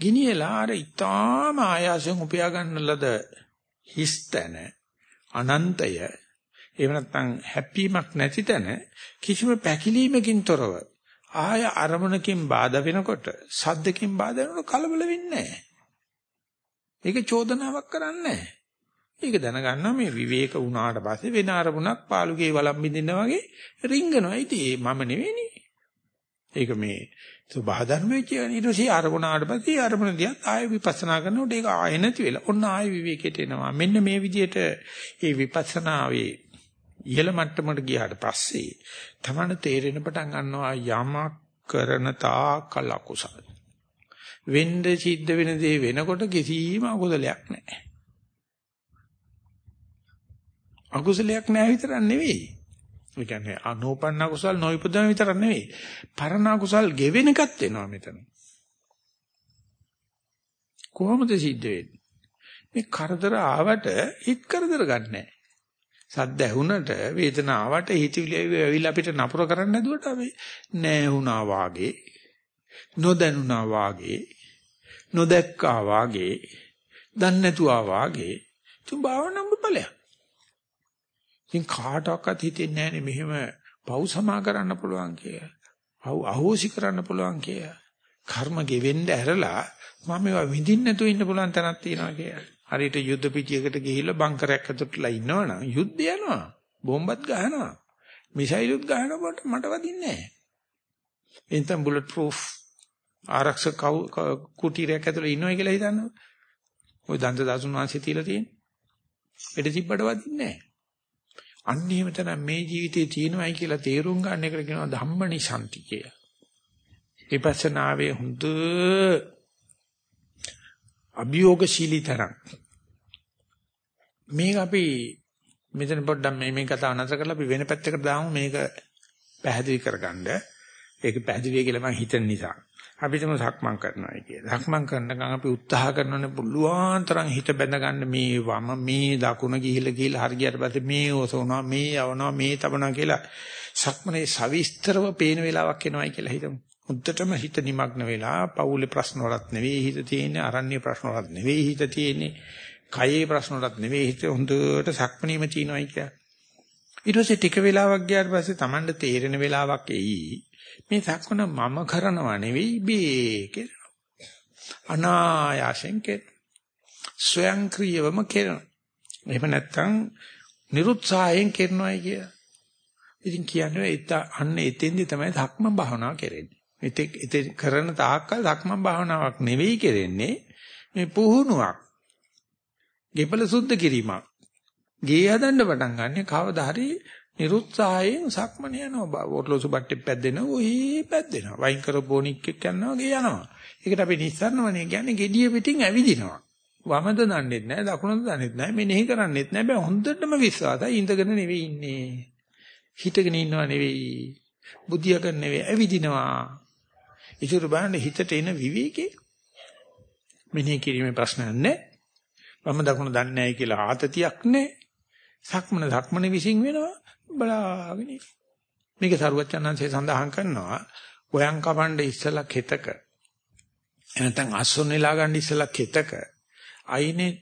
ගිනියලා අර ඊටාම ආයාසයෙන් උපයා ගන්න ලද හිස්තන අනන්තය එහෙම නැත්නම් හැප්පීමක් නැති තැන කිසිම පැකිලීමකින් තොරව ආය අරමුණකින් බාධා වෙනකොට සද්දකින් බාධා වෙනකොට කලබල වෙන්නේ නැහැ. ඒක චෝදනාවක් කරන්නේ නැහැ. ඒක දැනගන්නවා මේ විවේක වුණාට පස්සේ වෙන අරමුණක් පාළුගේ වළම් බින්දිනා වගේ රිංගනවා. ඉතින් මම නෙවෙයිනේ. ඒක මේ සබහා ධර්මයේ කියන ඊට පස්සේ අරමුණ ආවට පස්සේ අරමුණ දිහා ආයෙ විපස්සනා කරනකොට ඒක ආයෙ නැති වෙලා ඔන්න ආයෙ විවේකයට එනවා. මෙන්න මේ විදිහට මේ විපස්සනාවේ ඉහළ මට්ටමකට ගියාට පස්සේ තමන්න තේරෙන පටන් ගන්නවා යමක් කරන තාකල් අකුසල. වෙන්න සිද්ධ වෙන දේ වෙනකොට කිසිම අකුසලයක් නැහැ. අකුසලයක් නැහැ විතරක් නෙවෙයි. ඒ කියන්නේ අනෝපන්න කුසල් නොයිපදන විතරක් නෙවෙයි. පරණ කුසල් ගෙවෙන එකත් එනවා මෙතන. කොහොමද සිද්ධ වෙන්නේ? මේ කරදර ආවට හිත කරදර ගන්නෑ. සද්ද ඇහුනට වේදනාවට හිතවිලි ඇවිල්ලා අපිට නපුර කරන්න නැදුවට අපි නෑ වුණා වාගේ නොදැනුණා වාගේ නොදැක්කා වාගේ දන්නේ නැතුවා වාගේ තුන් භාවනාව බලයක්. ඉතින් කාටවත් හිතෙන්නේ නැහැනේ මෙහෙම පව් සමා කරන්න පුළුවන් කියලා. පව් අහෝසි කරන්න පුළුවන් කියලා. කර්ම ගෙවෙන්න ඇරලා මම මේවා විඳින්න නැතුව ඉන්න පුළුවන් තැනක් තියෙනවා කියලා. හරියට යුද්ධ පිටියකට ගිහිල්ලා බංකරයක් ඇතුළටලා ඉන්නවනම් යුද්ධ යනවා. බෝම්බත් ගහනවා. මිසයිලුත් ගහනකොට මට වදින්නේ නැහැ. එතෙන් බුලට් ප්‍රූෆ් ආරක්ෂක කුටීරයක් ඇතුළේ ඉන්නවා කියලා හිතනවා. ওই දන්ත දාසුන් වහන්සේ තියලා තියෙන්නේ. එඩ තිබ්බට වදින්නේ නැහැ. අන්න එහෙම තමයි මේ ජීවිතේ තියෙනවයි කියලා තේරුම් ගන්න එකට කියනවා ධම්මනිසන්ති කියලා. විපස්සනාවේ හොඳ අභියෝගශීලී තරම් මේක අපි මෙතන පොඩ්ඩක් මේ මේ කතාව නතර කරලා අපි වෙන පැත්තකට දාමු මේක පැහැදිලි කරගන්න. ඒක පැහැදිලි කියලා මම හිතන නිසා. අපි තම සක්මන් කරනවා කියලා. සක්මන් කරන ගමන් අපි උත්සාහ කරනනේ පුළුවන් තරම් හිත බැඳ ගන්න මේ වම මේ දකුණ ගිහිල්ලා ගිහිල්ලා හරියට පස්සේ මේ ඔසවනවා මේ යවනවා මේ තබනවා කියලා සක්මනේ සවිස්තරව පේන වෙලාවක් එනවයි කියලා හිතමු. හොද්දටම හිත නිමග්න වෙලා පවුලේ ප්‍රශ්න වලත් නෙවෙයි හිත තියෙන්නේ අරණ්‍ය ප්‍රශ්න වලත් නෙවෙයි හිත තියෙන්නේ කයේ ප්‍රශ්න වලත් නෙවෙයි හිත හොඳට සක්මනීම තියෙනවයි කියලා. ඊට පස්සේ ටික වෙලාවක් ගියාට පස්සේ Tamanට තේරෙන වෙලාවක් එයි මේ සක්මන මම කරනවා නෙවෙයි බේ කියලා. අනායාසෙන් කෙර. ස්වයංක්‍රීයවම කරනවා. එහෙම නැත්නම් නිරුත්සාහයෙන් කරනවායි කිය. ඉතින් කියන්නේ ඒත් අන්න එතෙන්දි තමයි ධක්ම භාවනාව කරන්නේ. එතෙක් එතෙ කරන තාක්කල් ධක්ම භාවනාවක් නෙවෙයි කරන්නේ මේ පුහුණුවක්. ගෙපල සුද්ධ කිරීමක්. ගේ හදන්න පටන් ගන්න කවදා හරි නිරුත්සාහයෙන් සක්මන යනවා. ඔට්ලොසු බට්ටේ පැද්දෙනවා. ඔහි පැද්දෙනවා. වයින් කර බොනික් එක්ක යනවා ගේ යනවා. ඒකට අපි නිස්සරණවනේ කියන්නේ gediya පිටින් ඇවිදිනවා. වමද දන්නෙත් නැහැ, දකුණද දන්නෙත් නැහැ, මෙනෙහි කරන්නෙත් නැහැ. බෑ හොඳටම විශ්වාසයි ඉඳගෙන නෙවෙයි ඉන්නේ. හිටගෙන ඉන්නව නෙවෙයි. බුද්ධියක නෙවෙයි ඇවිදිනවා. ඉතින් බලන්න හිතට එන විවේකේ මෙනෙහි කිරීමේ ප්‍රශ්නයක් නැහැ. වම දකුණ දන්නේ නැහැ කියලා ආතතියක් නැහැ. සක්මන සක්මන විශ්ින් වෙනවා. බලාගෙන මේක සරුවචනංශය සඳහන් කරනවා. ගෝයන් කපන්න ඉස්සලා කෙතක. එනතන් අස්සොන්නේලා ගන්න ඉස්සලා කෙතක. අයිනේ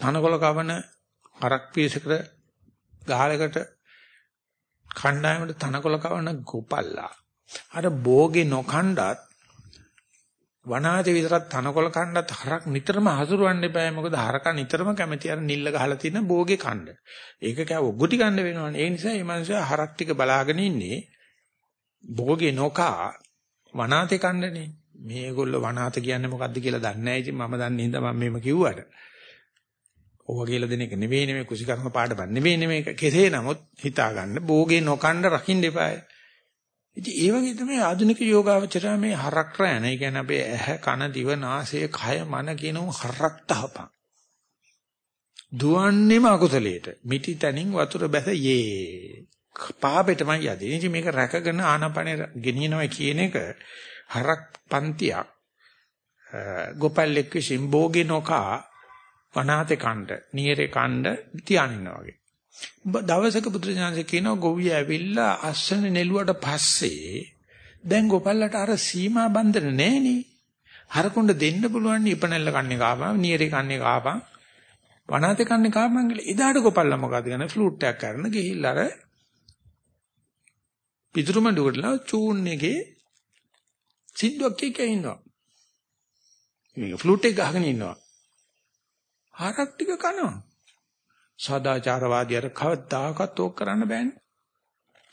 තනකොළ කවන හරක් පියසකට ගහලකට කණ්ඩායමට තනකොළ කවන ගොපල්ලා. අර බෝගේ නොකණ්ඩත් වනාතේ විතරක් තනකොළ කණ්ඩත් හරක් නිතරම හසුරවන්න එපා මොකද හරක නිතරම කැමති අර නිල්ල ගහලා තියෙන බෝගේ කණ්ඩ. ඒක කෑව ගුටි ගන්න වෙනවනේ. ඒ නිසා මේ මනුස්සයා හරක් ටික බලාගෙන ඉන්නේ බෝගේ නොකා වනාතේ කණ්ඩනේ. මේගොල්ලෝ වනාත කියන්නේ මොකද්ද කියලා දන්නේ නැහැ. ඉතින් මම දන්නේ හින්දා මම මේම කිව්වට. ඕවා කියලා දෙන එක නෙවෙයි නෙමෙයි කුසිකර්ම පාඩම නෙවෙයි නෙමෙයි කෙසේ නමුත් හිතා ගන්න බෝගේ නොකණ්ඩ රකින්න එපායි. ඉතින් ඒ වගේ තමයි ආධුනික යෝගාවචරය මේ හරක් රැන. ඒ කියන්නේ අපේ ඇහ කන දිව නාසය කය මන කියන හරක් තහපන්. දුවන්නේම අකුසලයට. මිටි තනින් වතුර බැස යේ. පාපෙටමයි යදී. ඉතින් මේක රැකගෙන ආනපනේ ගෙනියනවා කියන එක හරක් පන්තියක්. ගෝපල්ලෙක් විසින් භෝගේ නොකා වනාතේ කණ්ඩ, නියරේ කණ්ඩ තියානිනවා වගේ. දවසක බුදුරජාණන්සේ කියනවා ගොවිය ඇවිල්ලා අස්සන නෙළුවට පස්සේ දැන් ගොපල්ලට අර සීමා බන්ධන නැහෙනේ. හරකුණ්ඩ දෙන්න පුළුවන් ඉපනැල්ල කන්නේ කාපන්, නියරේ කන්නේ කාපන්, වනාතේ කන්නේ කාපන් කියලා. එදාට ගොපල්ලා මොකද කරන්නේ? ෆ්ලූට් එකක් කරන ගිහිල්ලා අර පිටුරු මඩුවටලා චූන් එකේ සිද්දක් එක්ක ඉන්නවා. මේක ෆ්ලූට් එක ගහගෙන ඉන්නවා. හරක් ටික කනවා. සදාචාරවාදියාට කවදාකවත් ඕක කරන්න බෑනේ.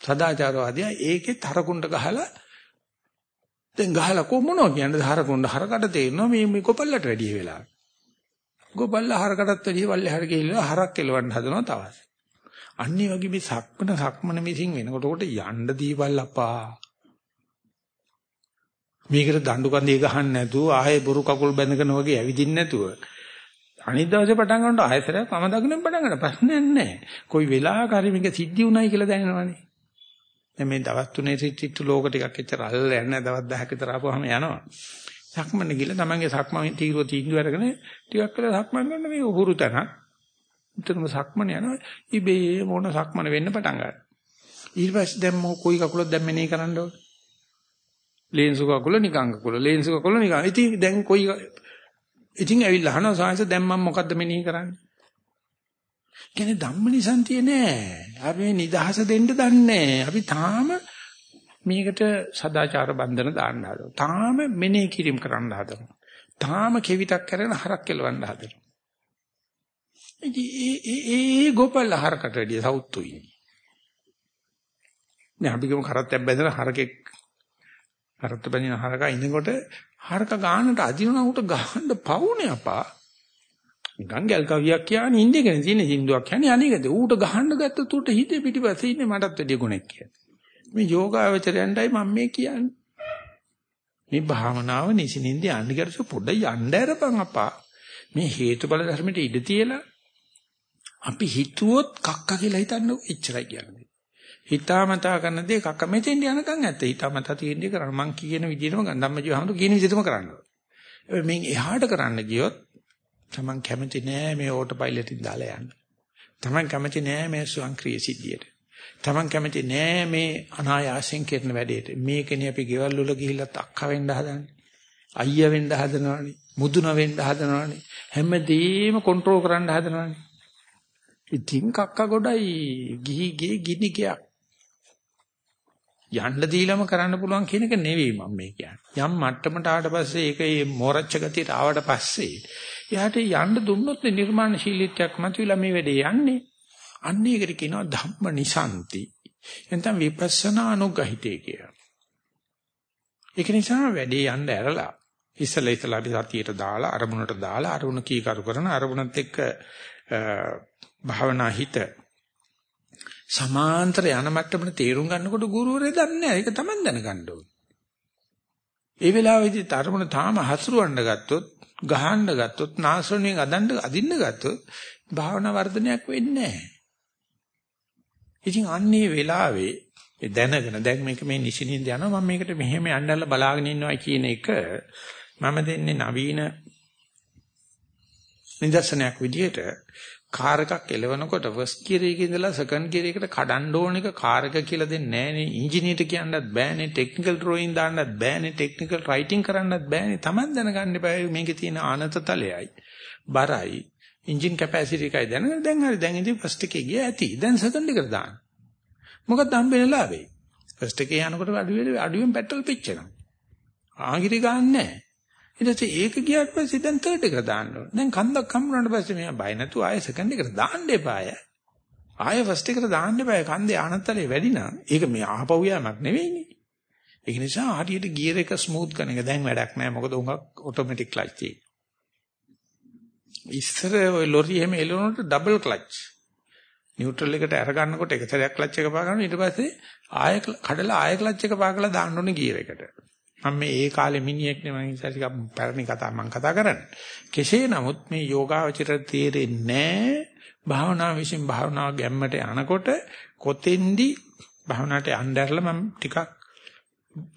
සදාචාරවාදියා ඒකේ තරකුණ්ඩ ගහලා දැන් ගහලා කොමුණෝ කියන්නේ හරකුණ්ඩ හරකට තේරෙනවා මේ මේ කොපල්ලට වැඩි වෙලා. ගොපල්ලා හරකටත් වැඩි වල්ලේ ගිහිල්ලා හරක් කෙලවන්න හදනවා තවත්. අන්නේ වගේ මේ සක්මන සක්මන මිසින් වෙනකොට කොට යන්න දීපල්ලපා. මේකට දඬු කන්දේ ගහන්න නැතුව ආයේ බොරු කකුල් බැඳගෙන වගේ ඇවිදින්න නැතුව අනිත් දවසේ පටන් ගන්නකොට ආයතරයක් මම දකුණෙන් පටන් ගන්න ප්‍රශ්නයක් නැහැ. කොයි වෙලාවක හරි මේක සිද්ධි උනායි කියලා දැනනවනේ. දැන් මේ දවස් තුනේ සිටිච්ච ලෝක ටිකක් එච්චර අල්ලලා යන්නේ දවස් 10ක විතර ආපුවාම යනවා. සක්මන් ගිහලා තමන්ගේ සක්මන් තීරුව තීන්දුව අරගෙන ටිකක් වෙලා සක්මන් කරන මේ උහුරු තන උතරම සක්මන යනවා. ඉබේ මොන සක්මන වෙන්න පටන් ගන්නවා. ඊට පස්සේ දැන් මො කොයි කකුලක් දැන් මෙනේ කරන්න ඕන? ලේන්සු කකුල නිකං කකුල ලේන්සු කකුල නිකං. ඉතින් දැන් කොයි ඉතින් ඇවිල්ලා අහනවා සාංශ දැන් මම මොකද්ද මෙනේ කරන්නේ? කියන්නේ ධම්මනිසන්තිය නෑ. අපි මේ නිදහස දෙන්න දන්නේ අපි තාම මේකට සදාචාර බන්ධන දාන්න හදනවා. තාම මෙනේ කිරීම කරන්න හදනවා. තාම කෙවිතක් කරගෙන හරක් කෙලවන්න හදනවා. ඉතින් ඒ ඒ ඒ ගෝපල් හරකට වැඩිය සවුත්තුයි. නේ අපි ගම කරත්තයක් බැඳලා හරකෙක් කරත්ත බැඳින හරකා ඉන්නකොට හරක ගානට අදිනවා උට ගහන්න පවුනේ අපා. ගංගල් කවියක් කියන්නේ ඉන්නේ තියෙන සින්දුවක් කියන්නේ අනේකද ඌට ගහන්න ගත්තොත් ඌට හිතේ පිටිපස්සේ ඉන්නේ මටත් වැඩි ගුණයක් කියලා. මේ යෝගාවචරයන්ටයි මම මේ කියන්නේ. මේ භාවනාව නිසින්ින්ද යන්න කරස පොඩ යන්න ඇරපන් අපා. මේ හේතුඵල ධර්මයට ඉඩ තියලා අපි හිතුවොත් කක්ක කියලා හිතන්න එච්චරයි කියන්නේ. හිතාමතා කරන දේ කක්ක මෙතෙන් යනකම් ඇත්ත. හිතාමතා තියෙන්නේ කරන්න මං කියන විදිහටම ධම්මජීව හමුදු කියන විදිහටම කරන්න. මේ එහාට කරන්න ගියොත් Taman කැමති නෑ මේ ඕටෝ පයිලට් එකෙන් දාලා යන්න. Taman කැමති නෑ මේ ස්වයංක්‍රීය සිද්ධියට. Taman කැමති නෑ මේ අනායාසයෙන් කරන වැඩේට. මේකනේ අපි ගෙවල් වල ගිහිල්ලා අක්කා වෙන්න හදන්නේ. අයියා වෙන්න හදනවනේ. මුදුන වෙන්න හදනවනේ. හැමදේම කන්ට්‍රෝල් කරන්න හදනවනේ. ඉතින් කක්ක ගොඩයි ගිහි ගේ ගිනි ගියක්. යන්න දීලම කරන්න පුළුවන් කියන එක නෙවෙයි මම මේ කියන්නේ. යම් මට්ටමට ආවට පස්සේ ඒක මේ මෝරච්ච ගතියට ආවට පස්සේ එයාට යන්න දුන්නොත් නිර්මාණශීලීත්වයක් මතුවලා මේ වැඩේ යන්නේ. අන්න ඒකට කියනවා ධම්ම නිසන්ති. එතන විපස්සනා අනුගහිතේ කියලා. ඒක නිසා වැඩේ යන්න ඇරලා ඉස්සලා ඉස්සලා අපි සතියට දාලා අරමුණට දාලා අරමුණ කීකරු කරන අරමුණත් එක්ක භාවනා හිත සමාන්තර යන මට්ටමට තේරුම් ගන්නකොට ගුරුවරයා දන්නේ නැහැ. ඒක Taman දැනගන්න ඕනේ. ඒ වෙලාවේදී තරමුණ තාම හසුරවන්න ගත්තොත්, ගහන්න ගත්තොත්, නාසරණියෙන් අදන්න අදින්න ගත්තොත් භාවනා වර්ධනයක් වෙන්නේ නැහැ. ඉතින් අන්නේ වෙලාවේ දැනගෙන දැන් මේක මේ නිසිනින්ද යනවා මම මේකට මෙහෙම යන්නල්ලා බලාගෙන ඉන්නවා කියන එක මම දෙන්නේ නවීන නිදර්ශනයක් විදිහට කාර් එකක් එලවනකොට ෆස්ට් ගියර් එකේ ඉඳලා සෙකන්ඩ් ගියර් එකට කඩන්න ඕන එක කාර් එක කියලා දෙන්නේ නැහනේ. ඉංජිනේරට කියන්නත් බෑනේ ටෙක්නිකල් ඩ්‍රොයින් දාන්නත් බෑනේ ටෙක්නිකල් රයිටින් කරන්නත් බෑනේ. Taman දැනගන්න බෑ මේකේ තියෙන ආනත තලයයි බරයි එන්ජින් කැපැසිටි එකයි දැනගෙන දැන් හරි දැන් ඉතින් ෆස්ට් එකේ ගියා ඇති. දැන් සෙකන්ඩ් එකට දාන්න. මොකද හම්බෙන්නේ ලාභේ? ෆස්ට් එකේ යනකොට අඩුවෙන් අඩුවෙන් පෙට්‍රල් පිච්චෙනවා ආගිරි ගන්න නැහැ. ඊට පස්සේ ඒක ගියාට පස්සේ දැන් තර්ඩ් එකට දාන්න ඕන. දැන් කන්දක් හම්බුනාට පස්සේ මෙයා බය නැතුව ආයෙ සෙකන්ඩ් එකට දාන්න එපාය. ආයෙ ෆස්ට් එකට දාන්න එපාය. කන්දේ ආනත්තලේ වැඩි නම් ඒක මේ ආපහු යamak නෙවෙයිනේ. ඒක නිසා හරියට ගියර් එක ස්මූත් කරන එක දැන් වැඩක් නැහැ. මොකද උඟක් ඔටෝමැටික් ක්ලච් තියෙන්නේ. ඉස්සර ඔය ලොරි එහෙම එලවනකොට ඩබල් ක්ලච්. නියුට්‍රල් එකට අර ගන්නකොට එක සැරයක් ක්ලච් එක පා ගන්නවා ඊට පස්සේ ආයෙ කඩලා ආයෙ ක්ලච් එක පා කරලා දාන්න ඕනේ ගියර් එකට. මම මේ ඒ කාලේ මිනිහෙක් නෙමෙයි නිසා ටිකක් පැරණි කතා මම කතා කරන්නේ. කෙසේ නමුත් මේ යෝගාවචර තේරෙන්නේ භාවනා විසින් භාවනා ගැම්මට යනකොට කොතෙන්දි භාවනාවට යnderලා මම ටිකක්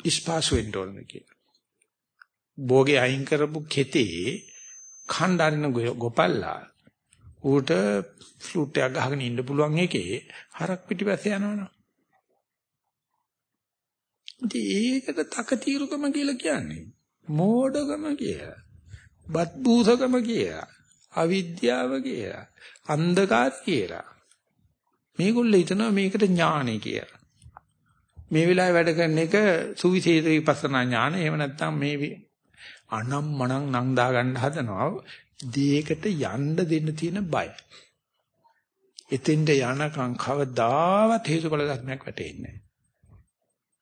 ඉස්පාසු වෙන්න ඕනද කියලා. භෝගේ අයින් කරපු කෙතේ khණ්ඩාරින ගොපල්ලා ඌට ෆ්ලූට් එකක් ගහගෙන ඉන්න පුළුවන් එකේ හරක් පිටිපස්සේ යනවනේ. ඉතින් ඒකට තකතිරුකම කියලා කියන්නේ මෝඩකම කියලා. බත් බූසකම කියලා. අවිද්‍යාව කියලා. අන්ධකාර කියලා. මේගොල්ලෝ හිතනවා මේකට ඥානෙ කියලා. මේ වෙලාවේ වැඩ කරන එක සුවිශේෂ විපස්සනා ඥාන. එහෙම නැත්නම් මේ අනම් මනම් නම් දා ගන්න හදනවා. දේකට යන්න දෙන්න තියෙන බය. එතෙන්ට යනකම් කවදාවත් හේතුඵල ධර්මයක් වැටෙන්නේ නැහැ.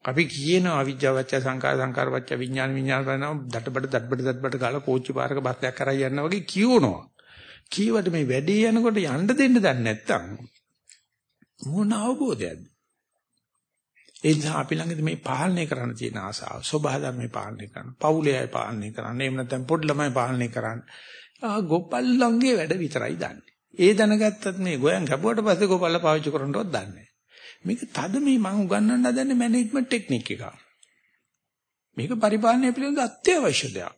අපි කියන අවිජ්ජාවච්ච සංකාර සංකාරවච්ච විඥාන විඥාන කරනවා දඩබඩ දඩබඩ දඩබඩ ගාලා කෝච්චි පාරක බස් එකක් කරා යනවා වගේ කියවනවා. කීවට මේ වැඩේ යනකොට යන්න දෙන්න දන්නේ නැත්තම් මොන අවබෝධයක්ද? ඒ නිසා අපි ළඟද මේ පාලනය කරන්න තියෙන ආසාව සබහා ධර්මේ පාලනය කරන්න. පවුලේ අය පාලනය කරන්න. එහෙම නැත්නම් පොඩි ළමයි පාලනය කරන්න. ආ ගොපල්ලන්ගේ වැඩ විතරයි දන්නේ. ඒ දැනගත්තත් මේ ගෝයන් කැපුවට පස්සේ ගොපල්ල පාවිච්චි කරන්නවත් දන්නේ මේක තද මේ මම උගන්වන්න හදන්නේ මැනේජ්මන්ට් ටෙක්නික් එකක්. මේක පරිපාලනය පිළිබඳ අත්‍යවශ්‍ය දෙයක්.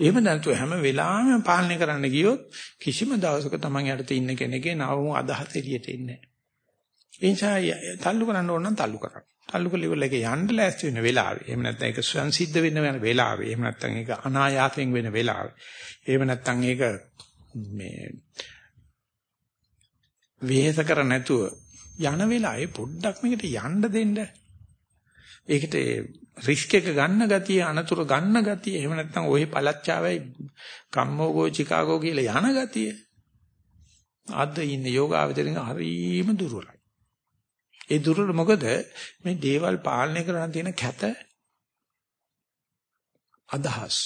එහෙම නැතුව හැම වෙලාවෙම පාලනය කරන්න ගියොත් කිසිම දවසක Taman යට ඉන්න කෙනෙක්ගේ නවම අදහස එළියට එන්නේ නැහැ. ඒ නිසා තල්ලු කරන්න ඕන නම් තල්ලු කරන්න. තල්ලු කළ ඉවරලා ඒක යන්න ලෑස්ති වෙන වෙලාවේ. එහෙම නැත්නම් ඒක සංසිද්ධ වෙන්න වෙන වෙලාවේ. එහෙම නැත්නම් ඒක අනායාසයෙන් වෙන වෙලාවේ. එහෙම නැත්නම් ඒක මේ වෙහෙස කර නැතුව යන වෙලාවේ පොඩ්ඩක් මේකට යන්න දෙන්න. ඒකට රිස්ක් එක ගන්න ගතිය අනතුරු ගන්න ගතිය එහෙම නැත්නම් ওই පළච්චාවයි කම්මෝගෝ චිකාගෝ කියලා යන ගතිය. අද ඉන්න යෝගාවචරින් හරීම දුර්වලයි. ඒ දුර්වල මොකද? මේ දේවල් පාලනය කරන්න තියෙන කැත අදහස්.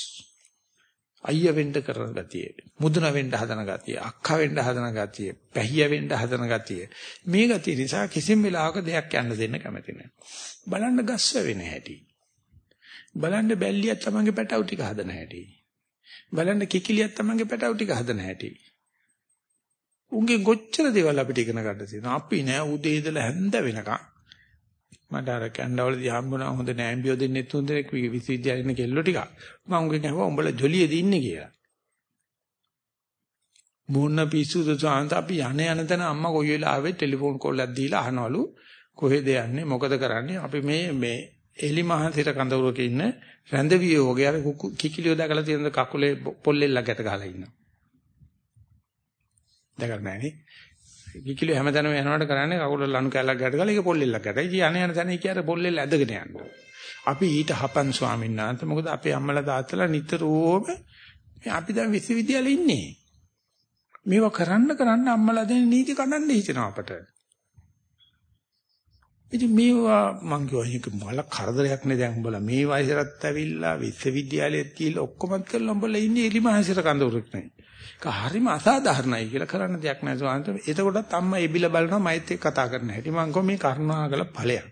අයිය වෙන්න කරන ගතිය මුදුන වෙන්න හදන ගතිය අක්කා වෙන්න හදන ගතිය පැහිය වෙන්න හදන ගතිය මේ ගතිය නිසා කිසිම වෙලාවක දෙයක් යන්න දෙන්න කැමති නැහැ බලන්න ගස්ස වෙන හැටි බලන්න බැල්ලියක් තමන්ගේ පැටවු ටික හදන හැටි. බලන්න කිකිලියක් තමන්ගේ පැටවු ටික හදන හැටි. උන්ගේ කොච්චර දේවල් අපිට ඉගෙන ගන්න තියෙනවා. අපි නෑ උදේ ඉඳලා හැන්ද වෙනකන්. මට අර කැන්ඩාවලදී හම්බුණා හොඳ නෑම්බියෝ දෙන්නේ තුන් දෙනෙක් විශ්වවිද්‍යාලේ ඉන්න කෙල්ලෝ ටික. මම උන්ගෙන් අහුවා උඹලා ජොලියේදී ඉන්නේ කියලා. මොන පිස්සුද සාන්ත අපි යන යන තැන අම්මා කොයි වෙලාවෙ ටෙලිෆෝන් කෝල් එකක් දීලා අහනවලු කොහෙද යන්නේ මොකද කරන්නේ අපි මේ මේ එලි මහන්සිර කඳවුරක ඉන්න රැඳවියෝ වගේ අර කිකිලියෝ දැකලා තියෙන කකුලේ පොල්ලෙල්ලක් ගැට ගහලා ඉන්නවා. දැකලා නැහැ නේ. කිකිලියෝ හැමදාම යනකොට කරන්නේ කකුල ලණු කැලක් ගැට ගහලා ඒක පොල්ලෙල්ලක් ගැටයි. ඉතින් යන යන තැන කියාර පොල්ලෙල්ල ඇදගෙන යනවා. අපි ඊට හපන් ස්වාමීන් වහන්සේ මොකද අපේ අම්මලා තාත්තලා නිතරම අපි දැන් විශ්වවිද්‍යාලේ ඉන්නේ. මේව කරන්න කරන්න අම්මලා දෙන නීති කඩන්න හිතෙනවා අපට. ඉතින් මේවා මං කිව්වා මේක මල කරදරයක් නේ දැන් උඹලා මේ වයසටත් ඇවිල්ලා විශ්වවිද්‍යාලෙත් කියලා ඔක්කොමත් කරලා උඹලා ඉන්නේ එලිමහසිර කඳවුරක් නේ. ඒක හරිම අසාධාරණයි කියලා කරන්න දෙයක් නැහැ සෝන්ත. එතකොටත් අම්මා එබිල බලනවා මයිත් එක්ක කතා කරන හැටි. මං කිව්වා මේ කරුණාකර ඵලයක්.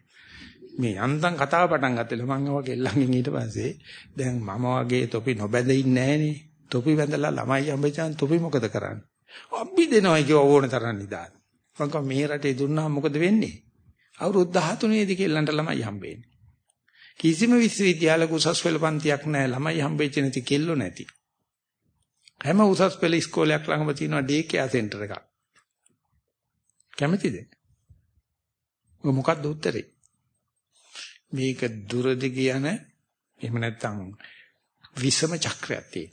මේ යන්තම් කතාව පටන් ගත්තේ මං වගේ ළඟින් ඊට පස්සේ දැන් මම වගේ තොපි නොබැඳ ඉන්නේ නැහනේ. තොපි බැඳලා ළමයි අම්බචාන් තොපි මොකද කරන්නේ? අපි දෙනවා කිව්ව ඕන තරම් නිදාන. මං මේ රටේ දුන්නාම මොකද වෙන්නේ? අවුරුදු 13 දී කෙල්ලන්ට ළමයි හම්බෙන්නේ. කිසිම විශ්වවිද්‍යාලයක උසස් පෙළ පන්තියක් නැහැ ළමයි හම්බෙච්ච නැති කෙල්ලෝ නැති. හැම උසස් පෙළ ඉස්කෝලයක් ළඟම තියෙනවා ඩේ කෙයා සෙන්ටර් එකක්. කැමතිද? ඔය මොකක්ද උත්තරේ? මේක දුරදි කියන එහෙම නැත්නම් විසම චක්‍රයක් තියෙන.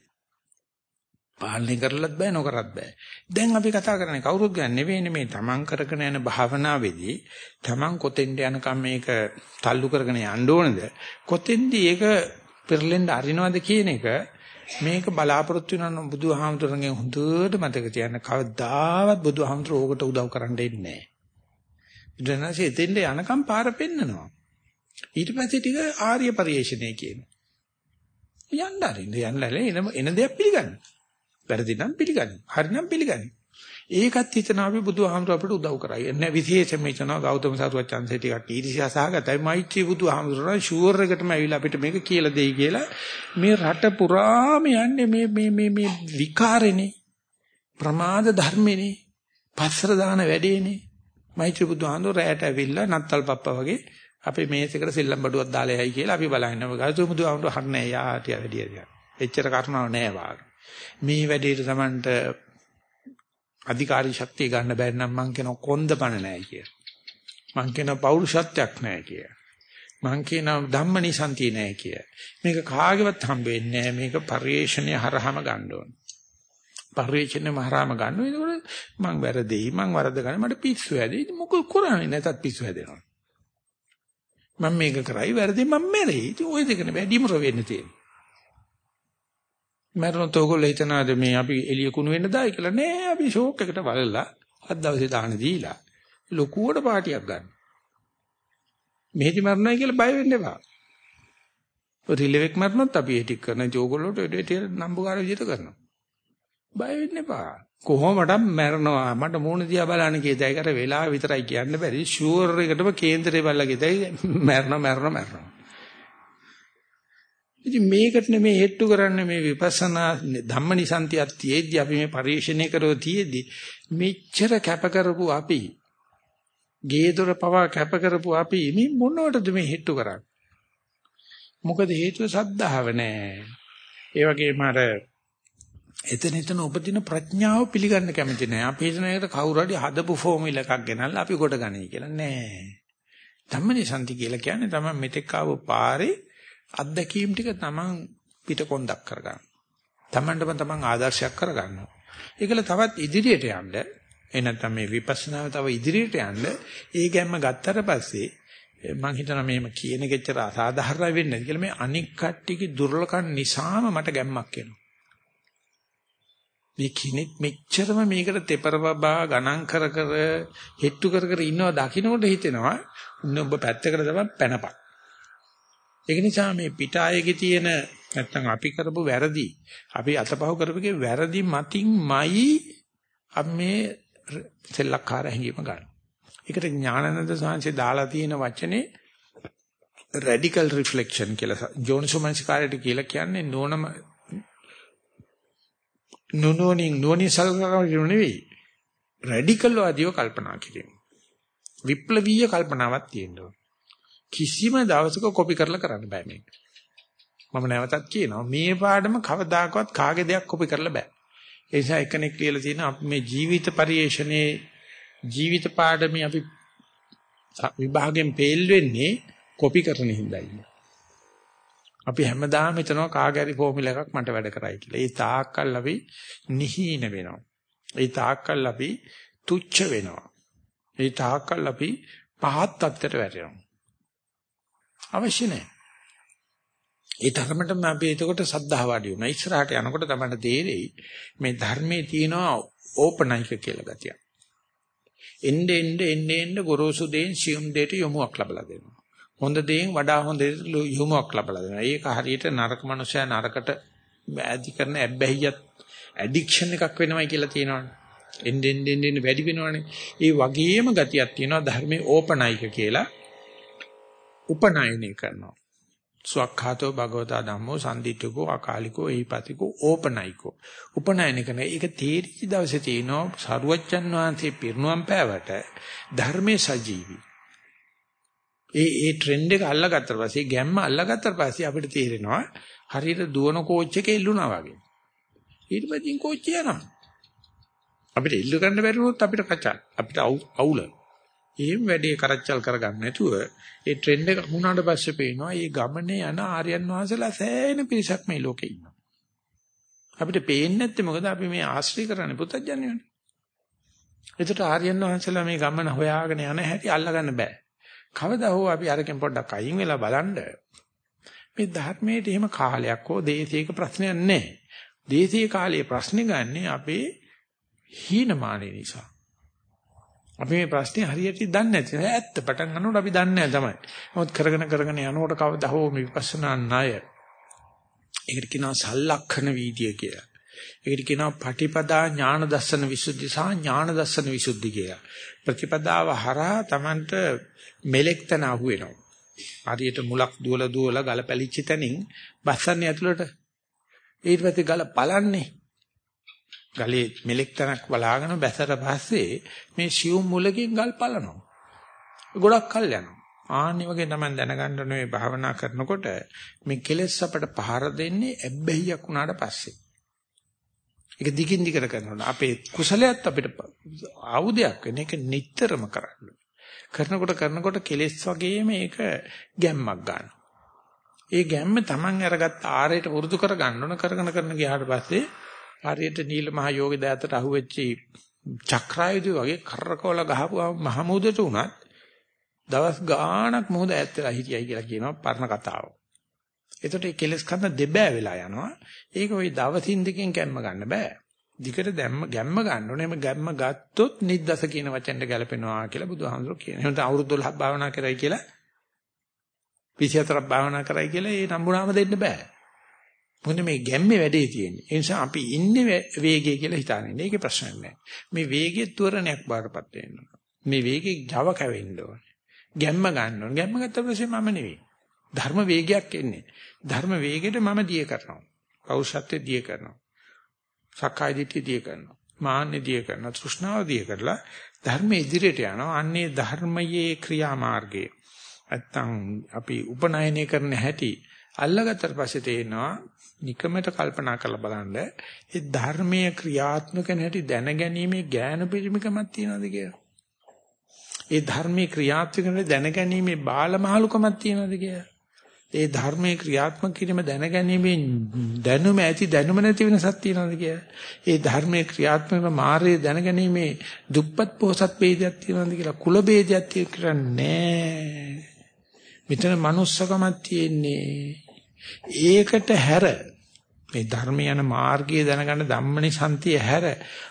පාලනය කරලත් බෑ නොකරත් බෑ. දැන් අපි කතා කරන්නේ කවුරුත් ගන්න නෙවෙයිනේ මේ තමන් කරගෙන යන භාවනාවේදී තමන් කොතෙන්ද යනකම් මේක තල්ලු කරගෙන යන්න ඕනද? කොතෙන්ද ඒක පෙරලෙන්න අරිනවද කියන එක මේක බලාපොරොත්තු වෙන බුදුහාමුදුරන්ගෙන් හොඳට මතක තියාගන්න කවදාවත් බුදුහාමුදුර ඕකට උදව් කරන්න දෙන්නේ නැහැ. බුදුනාසේ එතෙන්ද යනකම් පාර පෙන්නනවා. ඊට පස්සේ ටික ආර්ය පරිශ්‍රණය කියනවා. යන්න අරින්න යන්න එන එන දෙයක් පිළිගන්න. වැරදි නම් පිළිගනි. හරි නම් පිළිගනි. ඒකත් හිතන අපි බුදුහාමුදුර අපිට උදව් කරයි. එන්නේ විශේෂයෙන්ම හිතනවා ගෞතම සාරුවත් chance ටිකක් ඊර්ෂ්‍යා සහගතයි. මෛත්‍රී බුදුහාමුදුරන් ෂුවර් එකටම ඇවිල්ලා අපිට මේක කියලා දෙයි කියලා මේ රට පුරාම යන්නේ මේ මේ මේ මේ විකාරෙනේ. ප්‍රමාද ධර්මෙනේ. පස්සර දාන වැඩේනේ. මෛත්‍රී බුදුහාමුදුර රැයට ඇවිල්ලා නත්තල් පප්පා වගේ අපේ මේසෙකට සෙල්ලම් බඩුවක් දාලා යයි කියලා අපි බලනවා. ගෞතම බුදුහාමුදුර හන්නේ යාටිය වැඩිය. එච්චර කරුණාවක් නැහැ වාගේ. මේ වැඩේට Tamanට අධිකාරී ශක්තිය ගන්න බැරි නම් මං කියන කොන්දපණ නැහැ කිය. මං කියන පෞරුෂත්වයක් නැහැ කිය. මං කියන ධම්මනිසන්තිය නැහැ කිය. මේක කාගේවත් හම්බෙන්නේ නැහැ. මේක පරිේශණය හරහාම ගන්න ඕන. පරිේශණය හරහාම ගන්න. ඒකෝට මං වැරදෙයි මං වරද ගන්න මට පිස්සු හැදෙයි. මොකද කරන්නේ නැතත් පිස්සු හැදෙනවා. මම මේක කරයි වැරදි මම මෙරෙයි. ඉතින් ওই දෙකනේ වැඩිම රො වෙන්න තියෙන්නේ. මරණත් ඕගොල්ලෝ හිතනවාද මේ අපි එළිය කුණු වෙන්න දායි කියලා නෑ අපි ෂෝක් එකට වලලා අත් දවසේ දාන දීලා ලොකුවට පාටියක් ගන්න. මෙහෙදි මරණයි කියලා බය වෙන්න එපා. රිලෙවෙක් මරණත් අපි ඒ ටික කරන ඕගොල්ලෝට එඩේට නම්බුකාර විදිහට කරනවා. බය වෙන්න එපා. කොහොමඩක් මැරනවා මට මූණ දිහා බලන්න කීයද ඒකට වෙලාව විතරයි කියන්න බැරි ෂුවර් එකටම කේන්දරේ බලලා කියදයි මැරනවා මැරනවා මැරනවා ඉතින් මේකට නෙමේ හෙට්ටු කරන්න මේ විපස්සනා ධම්මනිසන්තියක් තියේදී අපි මේ පරිශ්‍රණය කරෝ තියේදී මෙච්චර කැප කරපු අපි ගේදොර පවා කැප කරපු අපි මේ මොනවටද මේ හෙට්ටු කරන්නේ මොකද හේතුව සද්ධාව නැහැ ඒ වගේම අර එතන එතන උපදින ප්‍රඥාව පිළිගන්න කැමති නෑ. අපි හිතන එකට කවුරු හරි හදපු ෆෝමියුලා එකක් ගෙනල්ලා අපි කොට ගන්නයි කියලා නෑ. ධම්මනිසන්ති කියලා කියන්නේ තමයි මෙතෙක් ආව පාරේ අත්දැකීම් ටික තමන් පිටකොන්දක් කරගන්න. තමන්ටම තමන් ආදර්ශයක් කරගන්නවා. ඒකල තවත් ඉදිරියට යන්න ඒ නැත්නම් මේ විපස්සනාව තව ඉදිරියට යන්න ඒ ගැම්ම ගත්තට පස්සේ මම හිතනවා මේම කියන කෙච්චර අසාධාරණ වෙන්නේ නැහැ කියලා මේ අනික් කට්ටියගේ දුර්ලකම් නිසාම මට ගැම්මක් එනවා. මේ කෙනෙක් මෙච්චරම මේකට තෙපරබබා ගණන් කර කර හෙට්ටු කර කර ඉන්නවා දකින්නකොට හිතෙනවා උන්න ඔබ පැත්තකට තමයි පැනපන්. ඒක නිසා මේ පිටායේගේ තියෙන නැත්තම් අපි කරපු වැරදි අපි අතපහුව කරපුගේ වැරදි මතින්මයි අපි මේ සෙල්ලක්කාර හැඟීම ගන්න. ඒකට ඥානানন্দ සාංශේ දාලා තියෙන වචනේ රැඩිකල් රිෆ්ලෙක්ෂන් කියලා ජෝන්සෝමන්ස්කාරයට කියලා කියන්නේ නෝනම නුනෝනින් නෝනිසල් කරන නෙවෙයි රැඩිකල් වාදීව කල්පනා කිරීම. විප්ලවීය කල්පනාවක් තියෙනවා. කිසිම දවසක කොපි කරලා කරන්න බෑ මේක. මම නැවතත් කියනවා මේ පාඩම කවදාකවත් කාගේ දෙයක් කොපි කරලා බෑ. ඒ නිසා එකෙක් කියලා තියෙන අපි මේ ජීවිත පරිේශණයේ ජීවිත පාඩමේ අපි විභාගයෙන් ෆේල් වෙන්නේ කොපි කරන හින්දායි. අපි හැමදාම හිතනවා කාගෑරි ෆෝමියුලා එකක් මට වැඩ කරයි කියලා. ඒ තාක්කල් අපි නිහීන වෙනවා. ඒ තාක්කල් අපි තුච්ච වෙනවා. ඒ තාක්කල් අපි පහත් තත්ත්වයට වැටෙනවා. අවශ්‍ය නැහැ. ඒ තරමටම අපි එතකොට සද්ධාව වැඩි වෙනවා. ඉස්සරහට යනකොට තමයි තේරෙයි මේ ධර්මයේ තියෙනවා ඕපනයික කියලා ගතිය. එnde ende ende ende ගොරෝසු දෙයින් සියුම් දෙයට යොමුවක් ලබලා දෙනවා. හොඳ දෙයින් වඩා හොඳ යොමුවක් ලබලා දෙනවා. ඒක හරියට නරක මනුස්සයා නරකට ඇදි කරන ඇබ්බැහියත් ඇඩික්ෂන් එකක් වෙනවයි කියලා තියෙනවනේ. එnde ende ende වැඩි වෙනවනේ. ඒ වගේම ගතියක් තියෙනවා ධර්මයේ ඕපනයික කියලා. උපනයනය කරනවා. සුවක්ඛාතෝ භගවතා ධම්මෝ සම්දිට්ඨකෝ අකාලිකෝ එහිපතිකෝ ඕපනයිකෝ. උපනයන කරන එක තේරිච්ච දවසේ තියෙනවා සරුවච්චන් වහන්සේ පිරිනුවම් පෑවට ධර්මයේ සජීවි. ඒ ඒ ට්‍රෙන්ඩ් එක අල්ලගත්තට පස්සේ ගැම්ම අල්ලගත්තට පස්සේ අපිට තේරෙනවා හරියට දුවන කෝච් එකේ ඉල්ලුණා වගේ. ඊට පස්සේ කෝච් යනවා අපිට ඉල්ල ගන්න බැරි වුණොත් අපිට කචල් අපිට අවුල. එහෙම වැඩේ කරච්චල් කරගන්න නැතුව ඒ ට්‍රෙන්ඩ් එක වුණාට පස්සේ පේනවා මේ ගමනේ යන ආර්යයන් වහන්සේලා සෑහෙන පිරිසක් මේ ලෝකේ ඉන්නවා. අපිට පේන්නේ නැත්තේ මොකද අපි මේ ආශ්‍රය කරන්නේ පුතඥයනේ. එතකොට ආර්යයන් වහන්සේලා මේ ගමන හොයාගෙන යන හැටි අල්ලගන්න බෑ. කවදා හෝ අපි අරකින් පොඩ්ඩක් අයින් වෙලා බලන්න මේ ධර්මයේ එහෙම කාලයක් හෝ දේශයක ප්‍රශ්නයක් නැහැ. දේශීය කාලයේ ප්‍රශ්නේ ගන්නේ අපේ හීනමානය නිසා. අපි මේ ප්‍රශ්නේ හරියට දන්නේ නැති. ඇත්ත පටන් ගන්නකොට අපි දන්නේ නැහැ තමයි. නමුත් කරගෙන කරගෙන යනකොට කවදා හෝ මේ විපස්සනා ණය. ඒකට කියනවා සල්ලක්ෂණ වීදිය කියලා. ඒකට කියනවා පටිපදා ඥාන දර්ශන විසුද්ධි සහ ඥාන දර්ශන විසුද්ධි කියලා. ප්‍රතිපදාව හරහා Tamanට මෙලෙක් තන අහුවෙනවා. හරියට මුලක් දුවල දුවල ගල පැලිච්ච තැනින් බස්සන්නේ ඇතුළට. ඊට පස්සේ ගල බලන්නේ ගලේ මෙලෙක් තනක් බලාගෙන බැසට පස්සේ මේ සියුම් මුලකින් ගල් පලනවා. ගොඩක් කල් යනවා. ආන්නේ වගේ තමයි දැනගන්න ඕනේ භාවනා කරනකොට මේ කෙලෙස් අපට පහර දෙන්නේ ඇබ්බැහියක් වුණාට පස්සේ. ඒක දිගින් දිගට කරනවා. අපේ කුසලයක් අපිට ආයුධයක් වෙන එක නිටතරම කරන්න. කරනකොට කරනකොට කෙලෙස් වගේ මේක ගැම්මක් ගන්නවා. ඒ ගැම්ම Taman අරගත්ත ආරයට වරුදු කර ගන්න ඕන කරගෙන කරන ගියාට පස්සේ හරියට නිල මහ යෝගී දයතට අහුවෙච්ච චක්‍රායුධය වගේ කරකවල ගහපුවා මහමුදට උනත් දවස් ගාණක් මොහොත ඈත් වෙලා හිටියයි කියලා කියනවා පරණ කතාව. එතකොට මේ කෙලස් කන්න දෙබෑ වෙලා යනවා. ඒක ওই දවසින් දෙකෙන් ගැම්ම ගන්න බෑ. දිගට දැම්ම ගැම්ම ගන්න ඕනේ. මේ ගැම්ම ගත්තොත් නිද්දස කියන වචෙන්ට ගැලපෙනවා කියලා බුදුහාමුදුරුවෝ කියනවා. එහෙනම් අවුරුදු 12ක් භාවනා කරයි කියලා 24ක් භාවනා කරයි කියලා ඒ නම්බුනාම දෙන්න බෑ. මොකද මේ ගැම්මේ වැඩේ තියෙන්නේ. ඒ නිසා අපි ඉන්නේ වේගය කියලා හිතාගෙන ඉන්නේ. ඒකේ ප්‍රශ්නයක් නැහැ. මේ වේගයේ ත්වරණයක් බාටපත් වෙනවා. මේ වේගේ Java කැවෙන්න ඕනේ. ගැම්ම ගන්න ඕනේ. ගැම්ම ගත්ත පස්සේ මම නෙවෙයි. ධර්ම වේගයක් එන්නේ. ධර්ම වේගෙට මම දිය කරනවා. පෞරුෂත්වයේ දිය කරනවා. සක්කාය දිට්ඨිය දිය කරනවා. මාන්නේ දිය කරනවා. තෘෂ්ණාව දිය කරලා ධර්ම ඉදිරියට යනවා. අන්නේ ධර්මයේ ක්‍රියාමාර්ගය. නැත්තම් අපි උපනයනය කරන හැටි අල්ලගත්තට පස්සේ තේනවා නිකමට කල්පනා කරලා බලන්න ඒ ධර්මයේ ක්‍රියාත්මක නැති දැනගැනීමේ ඥාන පිරිමිකමක් තියනවාද කියලා. ඒ ධර්මයේ ක්‍රියාත්මක නැති දැනගැනීමේ බාලමහලුකමක් තියනවාද කියලා. ඒ ධර්මයේ ක්‍රියාත්මක කිරීම දැනගැනීමේ දැනුම ඇති දැනුම නැති වෙනසක් තියනවාද කියලා. ඒ ධර්මයේ ක්‍රියාත්මක මාර්ගය දැනගැනීමේ දුප්පත් පොහසත් ભેදයක් තියනවාද කියලා කුල ભેදයක් තියන්නේ මෙතන manussකමක් තියෙන්නේ. ඒකට හැර මේ ධර්ම යන මාර්ගය දැනගන්න ධම්මනිසන්තිය හැර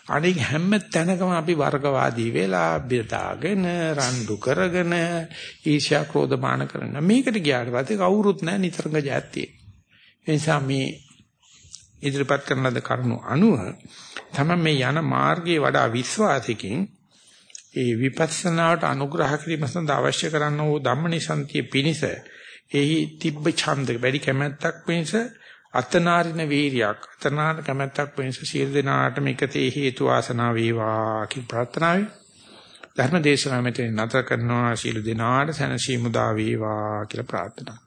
අනික හැම තැනකම අපි වර්ගවාදී වෙලා බෙදාගෙන රණ්ඩු කරගෙන ඊර්ෂ්‍යා ක්‍රෝධ මාන කරන. මේකට ගියාට පස්සේ කවුරුත් නැහැ නිතරම ජාතියේ. ඒ නිසා මේ ඉදිරිපත් කරන ලද කරුණු අනුව තමයි මේ යන මාර්ගයේ වඩා විශ්වාසිකින් ඒ විපස්සනාවට අනුග්‍රහ කිරීම සඳහා අවශ්‍ය කරන වූ ධම්මනිසන්තිය පිනිස එහි තිබ්බ ඡන්ද වැඩි කැමැත්තක් පිනිස අතනාරින වීරියක්. අතනාර කැමැත්තක් වෙනස සියලු දෙනාට මේකතේ හේතු වාසනා වේවා කියන ප්‍රාර්ථනාවයි ධර්ම දේශනාව මෙතන නතර කරනවා. සියලු දෙනාට සැනසීම උදා වේවා කියලා ප්‍රාර්ථනා